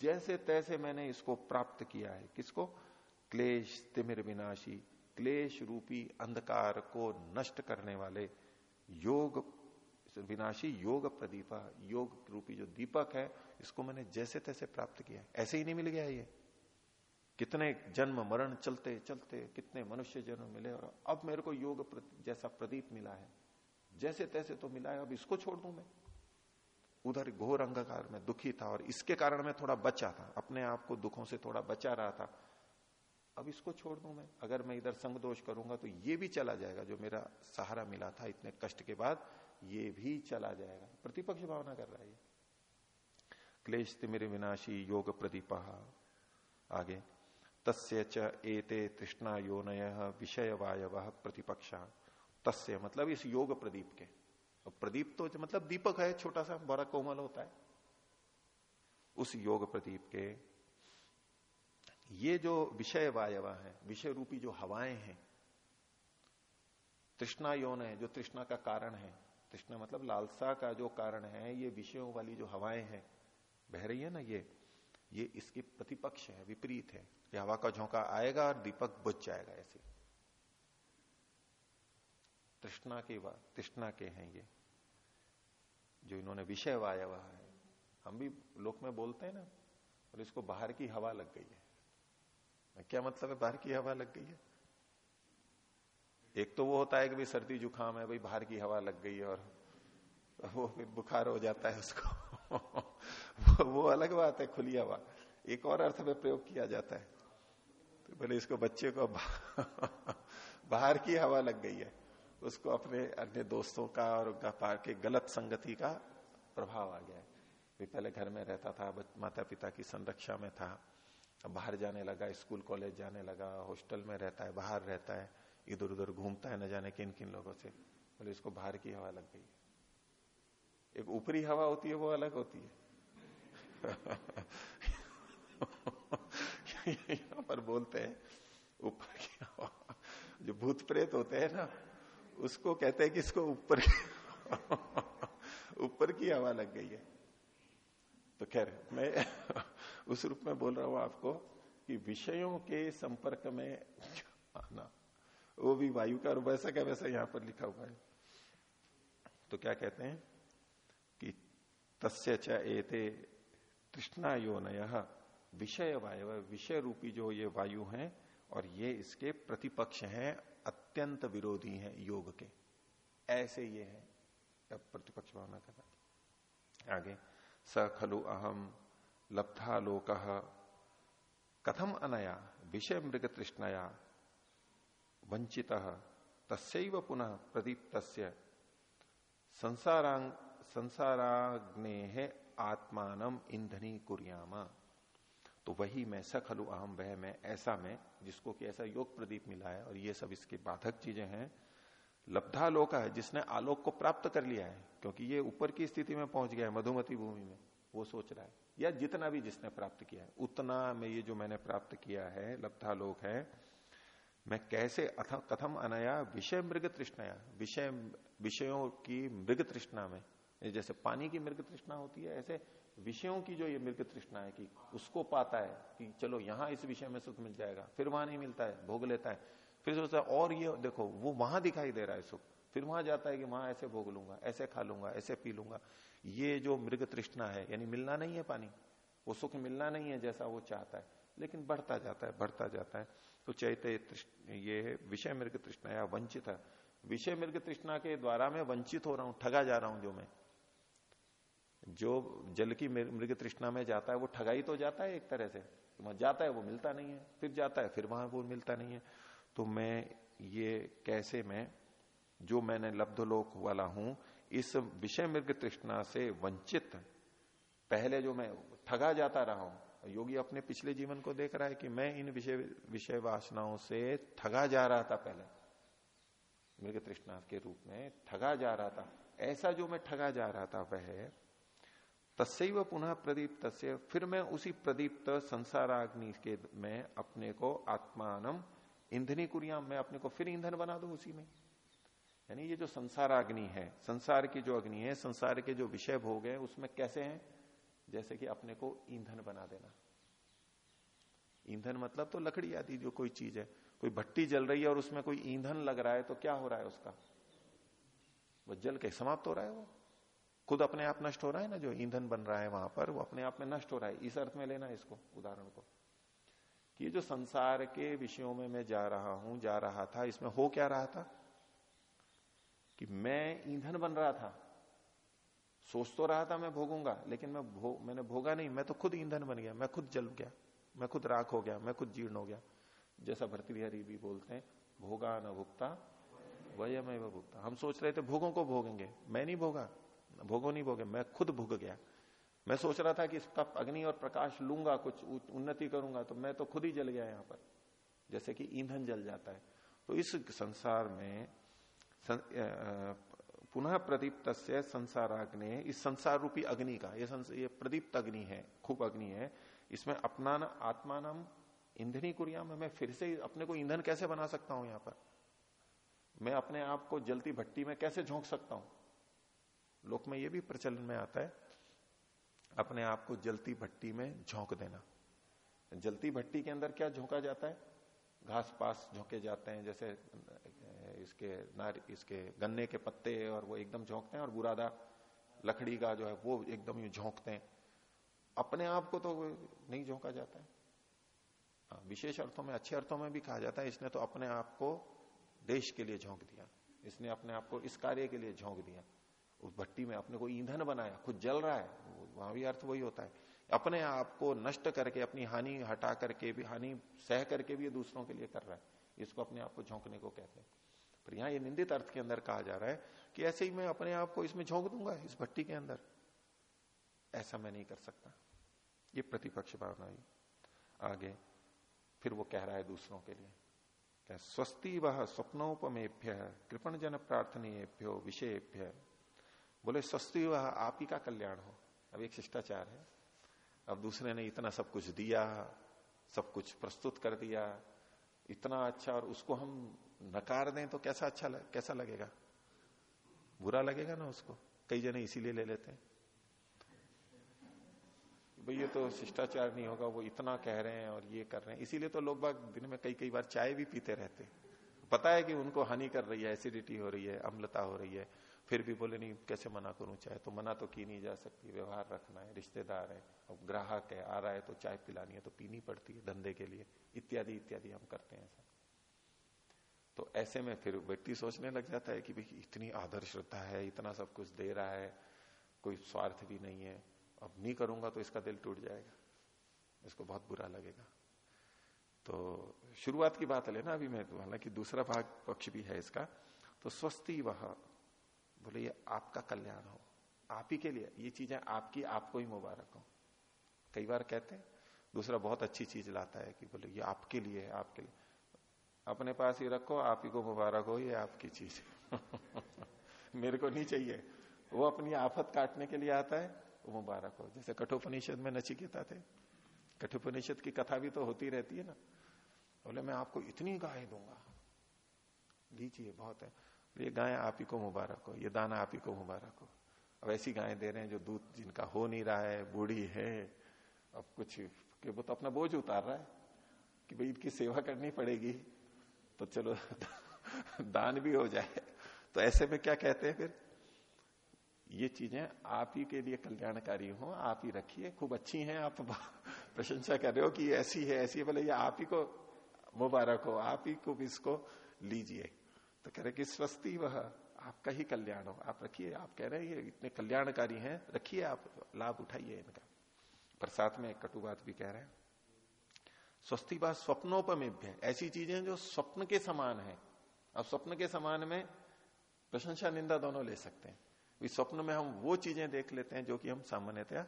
जैसे तैसे मैंने इसको प्राप्त किया है। किसको? क्लेश तिमिर विनाशी, क्लेश रूपी अंधकार को नष्ट करने वाले योग विनाशी, योग प्रदीपा, योग रूपी जो दीपक है, इसको मैंने जैसे तैसे प्राप्त किया ऐसे ही नहीं मिल गया ये। कितने जन्म मरण चलते चलते, कितने मनुष्य जन्म मिले और अब मेरे को योग जैसा प्रदीप मिला है। जैसे तैसे तो मिला है, अब इसको छोड़ दू मैं। उधर घोर अंगकार में दुखी था और इसके कारण मैं थोड़ा बचा था। अपने आप को दुखों से थोड़ा बचा रहा था। अब इसको छोड़ दू मैं? अगर मैं इधर संग दोष करूँगा तो ये भी चला जाएगा। जो मेरा सहारा मिला था इतने कष्ट के बाद, ये भी चला जाएगा। प्रतिपक्ष भावना कर रहा है ये। क्लेश तिमिर विनाशी योग प्रदीपा आगे। तस्य च एते तृष्णा योनय विषय वायव प्रतिपक्षा। तस्य मतलब इस योग प्रदीप के। प्रदीप तो मतलब दीपक है, छोटा सा, बड़ा कोमल होता है। उस योग प्रदीप के, ये जो विषय वायवा है, विषय रूपी जो हवाएँ हैं, तृष्णा यौन है, जो तृष्णा का कारण है, तृष्णा मतलब लालसा का जो कारण है, ये विषयों वाली जो हवाएँ हैं, बह रही है ना ये ये इसके प्रतिपक्ष है, विपरीत है। ये हवा का झोंका आएगा और दीपक बुझ जाएगा ऐसे। तृष्णा के तृष्णा के हैं ये। जो इन्होंने विषय वाया हुआ है। हम भी लोक में बोलते हैं ना, और इसको बाहर की हवा लग गई है। क्या मतलब है बाहर की हवा लग गई है? एक तो वो होता है कि भाई सर्दी जुकाम है, भाई बाहर की हवा लग गई है और वो फिर बुखार हो जाता है उसको। वो अलग बात है, खुली हवा। एक और अर्थ में प्रयोग किया जाता है। तो बोले इसको बच्चे को बाहर की हवा लग गई है। उसको अपने अन्य दोस्तों का और व्यापार के गलत संगति का प्रभाव आ गया। है पहले घर में रहता था माता पिता की संरक्षा में था। अब बाहर जाने लगा, स्कूल, कॉलेज जाने लगा, हॉस्टल में रहता है, बाहर रहता है, इधर उधर घूमता है, न जाने किन किन लोगों से। बोले, इसको बाहर की हवा लग गई। एक ऊपरी हवा होती है, वो अलग होती है। यहाँ पर बोलते हैं? ऊपर की हवा। जो भूत प्रेत होते हैं ना उसको कहते हैं कि इसको ऊपर ऊपर की हवा लग गई है। तो खैर, मैं उस रूप में बोल रहा हूँ आपको कि विषयों के संपर्क में आना। वो भी वायु का और वैसा क्या वैसा यहाँ पर लिखा हुआ है। तो क्या कहते हैं कि तस्य च एते तृष्णा योनय विषय वायु विषय रूपी जो ये वायु हैं और ये इसके प्रतिपक्ष हैं अत्यंत विरोधी हैं योग के। ऐसे ये है। अब प्रतिपक्ष भावना कर आगे, स खलु अहम लब्धा लोक। कथम अनया, विषय मृग तृष्णया। वंचित तस्व पुनः प्रदीप्त संसारांग, संसाराग्ने आत्मान ईंधनी कुरियामा। तो वही मैं सखलु अहम, वह मैं, ऐसा मैं, जिसको कि ऐसा योग प्रदीप मिला है, और ये सब इसके बाधक चीज़ें हैं। लब्धालोक है, जिसने आलोक को प्राप्त कर लिया है, क्योंकि ये ऊपर की स्थिति में पहुँच गया है, मधुमती भूमि में, वो सोच रहा है। या जितना भी जिसने प्राप्त किया है, उतना में ये जो मैंने प्राप्त किया है, लब्धालोक है, मैं कैसे कथम अनया, विषय मृग तृष्णया, विषय, विषयों की मृग तृष्णा में, जैसे पानी की मृग तृष्णा होती है, ऐसे विषयों की जो ये मृग तृष्णा है कि उसको पाता है कि चलो यहाँ इस विषय में सुख मिल जाएगा, फिर वहाँ नहीं मिलता है, भोग लेता है। फिर सोचता है, और ये देखो, वो वहाँ दिखाई दे रहा है सुख। फिर वहाँ जाता है कि वहाँ ऐसे भोग लूँगा, ऐसे खा लूँगा, ऐसे पी लूँगा। ये जो मृग तृष्णा है, यानी मिलना नहीं है पानी, वो सुख मिलना नहीं है जैसा वो चाहता है, लेकिन बढ़ता जाता है, बढ़ता जाता है। तो चैत्य ये विषय मृग तृष्णा या वंचित। है विषय मृग तृष्णा के द्वारा मैं वंचित हो रहा हूँ, ठगा जा रहा हूँ जो मैं। जो जल की मृग तृष्णा में जाता है, वो ठगाई तो जाता है एक तरह से। वहाँ जाता है, वो मिलता नहीं है। फिर जाता है, फिर वहाँ वो मिलता नहीं है। तो मैं ये कैसे मैं, जो मैंने लब्धलोक वाला हूँ, इस विषय मृग तृष्णा से वंचित, पहले जो मैं ठगा जाता रहा हूँ, योगी अपने पिछले जीवन को देख रहा है कि मैं इन विषय विषय वासनाओं से ठगा जा रहा था पहले। मृग तृष्णा के रूप में ठगा जा रहा था। ऐसा जो मैं ठगा जा रहा था वह तस्व पुनः प्रदीप्त फिर मैं उसी प्रदीप्त संसाराग्नि के में अपने को आत्मान ईंधनी कुरिया मैं अपने को फिर ईंधन बना दू उसी में। यानी ये जो संसाराग्नि है, संसार की जो अग्नि है, संसार के जो विषय भोग है, उसमें कैसे हैं? जैसे कि अपने को ईंधन बना देना। ईंधन मतलब तो लकड़ी आदि जो कोई चीज़ है, कोई भट्टी जल रही है और उसमें कोई ईंधन लग रहा है तो क्या हो रहा है उसका? वो जल के समाप्त हो रहा है वो। खुद अपने आप नष्ट हो रहा है ना? जो ईंधन बन रहा है वहाँ पर वो अपने आप में नष्ट हो रहा है। इस अर्थ में लेना इसको उदाहरण को। कि ये जो संसार के विषयों में मैं जा रहा हूँ जा रहा था इसमें हो क्या रहा था? कि मैं ईंधन बन रहा था। सोच तो रहा था मैं भोगूँगा लेकिन मैं भो, मैंने भोगा नहीं। मैं तो खुद ईंधन बन गया मैं खुद जल गया मैं खुद राख हो गया मैं खुद जीर्ण हो गया। जैसा भरतृहरि भी बोलते हैं भोगा न भुगता वयमय भुगता। हम सोच रहे थे भोगों को भोगेंगे। मैं नहीं भोगा। भोगो नहीं भोगे मैं खुद भुग गया। मैं सोच रहा था कि इसका अग्नि और प्रकाश लूँगा कुछ उन्नति करूँगा तो मैं तो खुद ही जल गया यहाँ पर। जैसे कि ईंधन जल जाता है। तो इस संसार में पुनः प्रदीप्त संसाराग्नि इस संसार रूपी अग्नि का ये, ये प्रदीप्त अग्नि है खूब अग्नि है इसमें अपना न आत्मान ईंधनी कुरियाम मैं फिर से अपने को ईंधन कैसे बना सकता हूँ यहाँ पर? मैं अपने आप को जलती भट्टी में कैसे झोंक सकता हूँ? लोक में यह भी प्रचलन में आता है, अपने आप को जलती भट्टी में झोंक देना। जलती भट्टी के अंदर क्या झोंका जाता है? घास पास झोंके जाते हैं, जैसे इसके नार, इसके गन्ने के पत्ते और वो एकदम झोंकते हैं और बुरादा लकड़ी का जो है वो एकदम यू झोंकते हैं। अपने आप को तो नहीं झोंका जाता है। विशेष अर्थों में, अच्छे अर्थों में भी कहा जाता है, इसने तो अपने आप को देश के लिए झोंक दिया। इसने अपने आप को इस कार्य के लिए झोंक दिया। उस भट्टी में अपने को ईंधन बनाया, खुद जल रहा है वहाँ भी अर्थ वही होता है। अपने आप को नष्ट करके, अपनी हानि हटा करके भी, हानि सह करके भी दूसरों के लिए कर रहा है। इसको अपने आप को झोंकने को कहते हैं। पर यहाँ ये निंदित अर्थ के अंदर कहा जा रहा है कि ऐसे ही मैं अपने आप को इसमें झोंक दूँगा, इस भट्टी के अंदर। ऐसा मैं नहीं कर सकता। ये प्रतिपक्ष भावना ही। आगे, फिर वो कह रहा है दूसरों के लिए। स्वस्ति वह स्वप्नोपमेभ्य कृपण जन प्रार्थनीयभ्यो विषयभ्य। बोले स्वस्ति हुआ आप ही का कल्याण हो। अब एक शिष्टाचार है। अब दूसरे ने इतना सब कुछ दिया सब कुछ प्रस्तुत कर दिया इतना अच्छा और उसको हम नकार दें तो कैसा अच्छा लग, कैसा लगेगा? बुरा लगेगा ना उसको? कई जने इसीलिए ले लेते हैं। भाई ये तो शिष्टाचार नहीं होगा वो इतना कह रहे हैं और ये कर रहे हैं। इसीलिए तो लोग बाग दिन में कई कई बार चाय भी पीते रहते पता है कि उनको हानि कर रही है एसिडिटी हो रही है अम्लता हो रही है। फिर भी बोले, नहीं, कैसे मना करूँ? चाय तो मना तो की नहीं जा सकती, व्यवहार रखना है, रिश्तेदार है, अब ग्राहक है, आ रहा है तो चाय पिलानी है तो पीनी पड़ती है धंधे के लिए। इत्यादि इत्यादि हम करते हैं ऐसा। तो ऐसे में फिर व्यक्ति सोचने लग जाता है कि भाई, इतनी आदर श्रद्धा है, इतना सब कुछ दे रहा है, कोई स्वार्थ भी नहीं है, अब नहीं करूँगा तो इसका दिल टूट जाएगा, इसको बहुत बुरा लगेगा। तो शुरुआत की बात लेना अभी मैं हालाँकि दूसरा भाग पक्ष भी है इसका तो स्वस्ति वह बोले, ये आपका कल्याण हो। आप ही के लिए। ये चीज़ें आपकी, आपको ही मुबारक हो। कई बार कहते हैं, दूसरा बहुत अच्छी चीज़ लाता है कि बोले, ये आपके लिए है, आपके लिए। अपने पास ही रखो, आप ही को मुबारक हो, ये आपकी चीज़ मेरे को नहीं चाहिए। वो अपनी आफत काटने के लिए आता है, वो मुबारक हो। जैसे कठोपनिषद में नचिकेता थे। कठोपनिषद की कथा भी तो होती रहती है ना। बोले, मैं आपको इतनी गाय दूँगा। लीजिए, बहुत है। ये गाय आप ही को मुबारक हो, ये दाना आप ही को मुबारक हो। अब ऐसी गाय दे रहे हैं जो दूध जिनका हो नहीं रहा है, बूढ़ी है, अब कुछ कि वो तो अपना बोझ उतार रहा है कि भाई इनकी सेवा करनी पड़ेगी तो चलो दान भी हो जाए। तो ऐसे में क्या कहते हैं फिर? ये चीज़ें आप ही के लिए कल्याणकारी हो, आप ही रखिए, खूब अच्छी हैं, आप प्रशंसा कर रहे हो कि ऐसी है ऐसी है बोले ये आप ही को मुबारक हो, आप ही को इसको लीजिए। तो कह रहे कि स्वस्ति वह, आपका ही कल्याण हो आप रखिए, आप कह रहे हैं, ये इतने कल्याणकारी हैं, रखिए आप, लाभ उठाइए इनका। पर साथ में एक कटु बात भी कह रहे हैं। स्वस्ति बात स्वप्नोपमेभ्य। ऐसी चीज़ें जो स्वप्न के समान है। अब स्वप्न के समान में प्रशंसा, निंदा दोनों ले सकते हैं। स्वप्न में हम वो चीज़ें देख लेते हैं जो कि हम सामान्यतया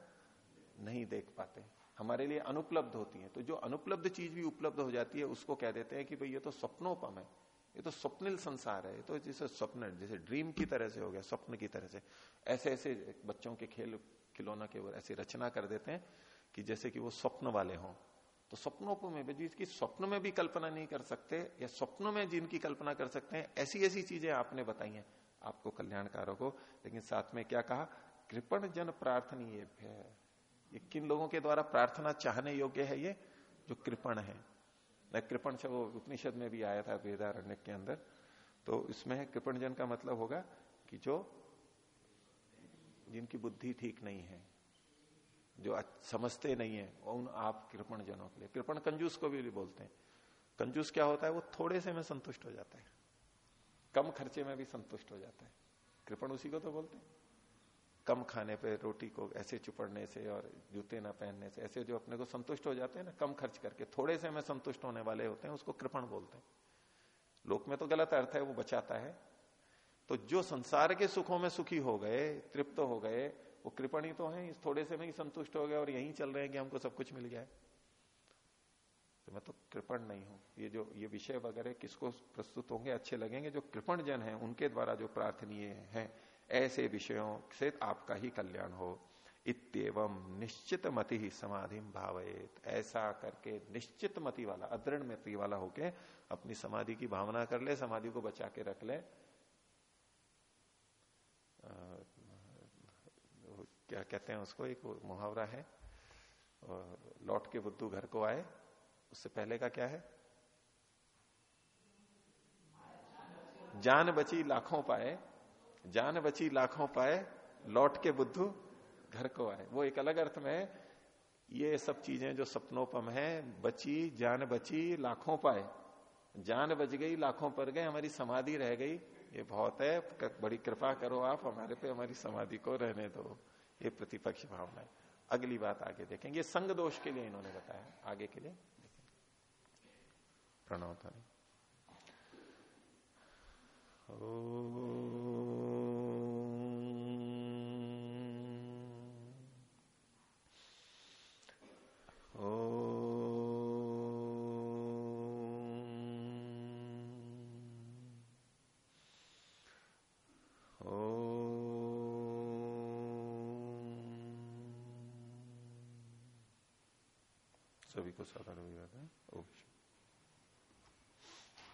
नहीं देख पाते। हमारे लिए अनुपलब्ध होती है। तो जो अनुपलब्ध चीज़ भी उपलब्ध हो जाती है, उसको कह देते हैं कि भाई ये तो स्वप्नोपम है। ये तो स्वप्निल संसार है तो जैसे स्वप्न, जैसे ड्रीम की तरह से हो गया, स्वप्न की तरह से। ऐसे ऐसे बच्चों के खेल खिलौना के ऊपर ऐसी रचना कर देते हैं कि जैसे कि वो स्वप्न वाले हों। तो स्वप्नों में जिसकी स्वप्न में भी कल्पना नहीं कर सकते, या स्वप्नों में जिनकी कल्पना कर सकते हैं, ऐसी ऐसी चीज़ें आपने बताई हैं, आपको कल्याणकारों को। लेकिन साथ में क्या कहा? कृपण जन प्रार्थनीय ये किन लोगों के द्वारा प्रार्थना चाहने योग्य है ये? जो कृपण है। कृपण वो उपनिषद में भी आया था वेदारण्य के अंदर तो इसमें कृपण जन का मतलब होगा कि जो जिनकी बुद्धि ठीक नहीं है, जो समझते नहीं है, उन आप कृपण जनों के लिए। कृपण कंजूस को भी बोलते हैं। कंजूस क्या होता है? वो थोड़े से में संतुष्ट हो जाता है। कम खर्चे में भी संतुष्ट हो जाता है। कृपण उसी को तो बोलते हैं। कम खाने पे, रोटी को ऐसे चुपड़ने से और जूते ना पहनने से, ऐसे जो अपने को संतुष्ट हो जाते हैं ना, कम खर्च करके, थोड़े से में संतुष्ट होने वाले होते हैं, उसको कृपण बोलते हैं। लोक में तो गलत अर्थ है, वो बचाता है। तो जो संसार के सुखों में सुखी हो गए, तृप्त तो हो गए, वो कृपण ही तो है, इस थोड़े से में ही संतुष्ट हो गए और यही चल रहे हैं कि हमको सब कुछ मिल गया है। तो मैं तो कृपण नहीं हूँ। ये जो, ये विषय वगैरह किसको प्रस्तुत होंगे, अच्छे लगेंगे, जो कृपण जन है, उनके द्वारा जो प्रार्थनीय है ऐसे विषयों से आपका ही कल्याण हो। इतम निश्चित मति ही समाधि भावित ऐसा करके निश्चित मति वाला अदृढ़ मति वाला होके अपनी समाधि की भावना कर ले समाधि को बचा के रख ले। आ, क्या कहते हैं उसको? एक मुहावरा है। लौट के बुद्धू घर को आए। उससे पहले का क्या है? जान बची लाखों पाए। जान बची लाखों पाए, लौट के बुद्धू घर को आए। वो एक अलग अर्थ में ये सब चीज़ें जो सपनोपम है, बची जान बची लाखों पाए। जान बच गई, लाखों पर गए, हमारी समाधि रह गई। ये बहुत है बड़ी कृपा करो आप, हमारे पे हमारी समाधि को रहने दो। ये प्रतिपक्ष भावना है। अगली बात आगे देखेंगे। संग दोष के लिए इन्होंने बताया। आगे के लिए प्रणव था सभी को साधारण विवाद है ओके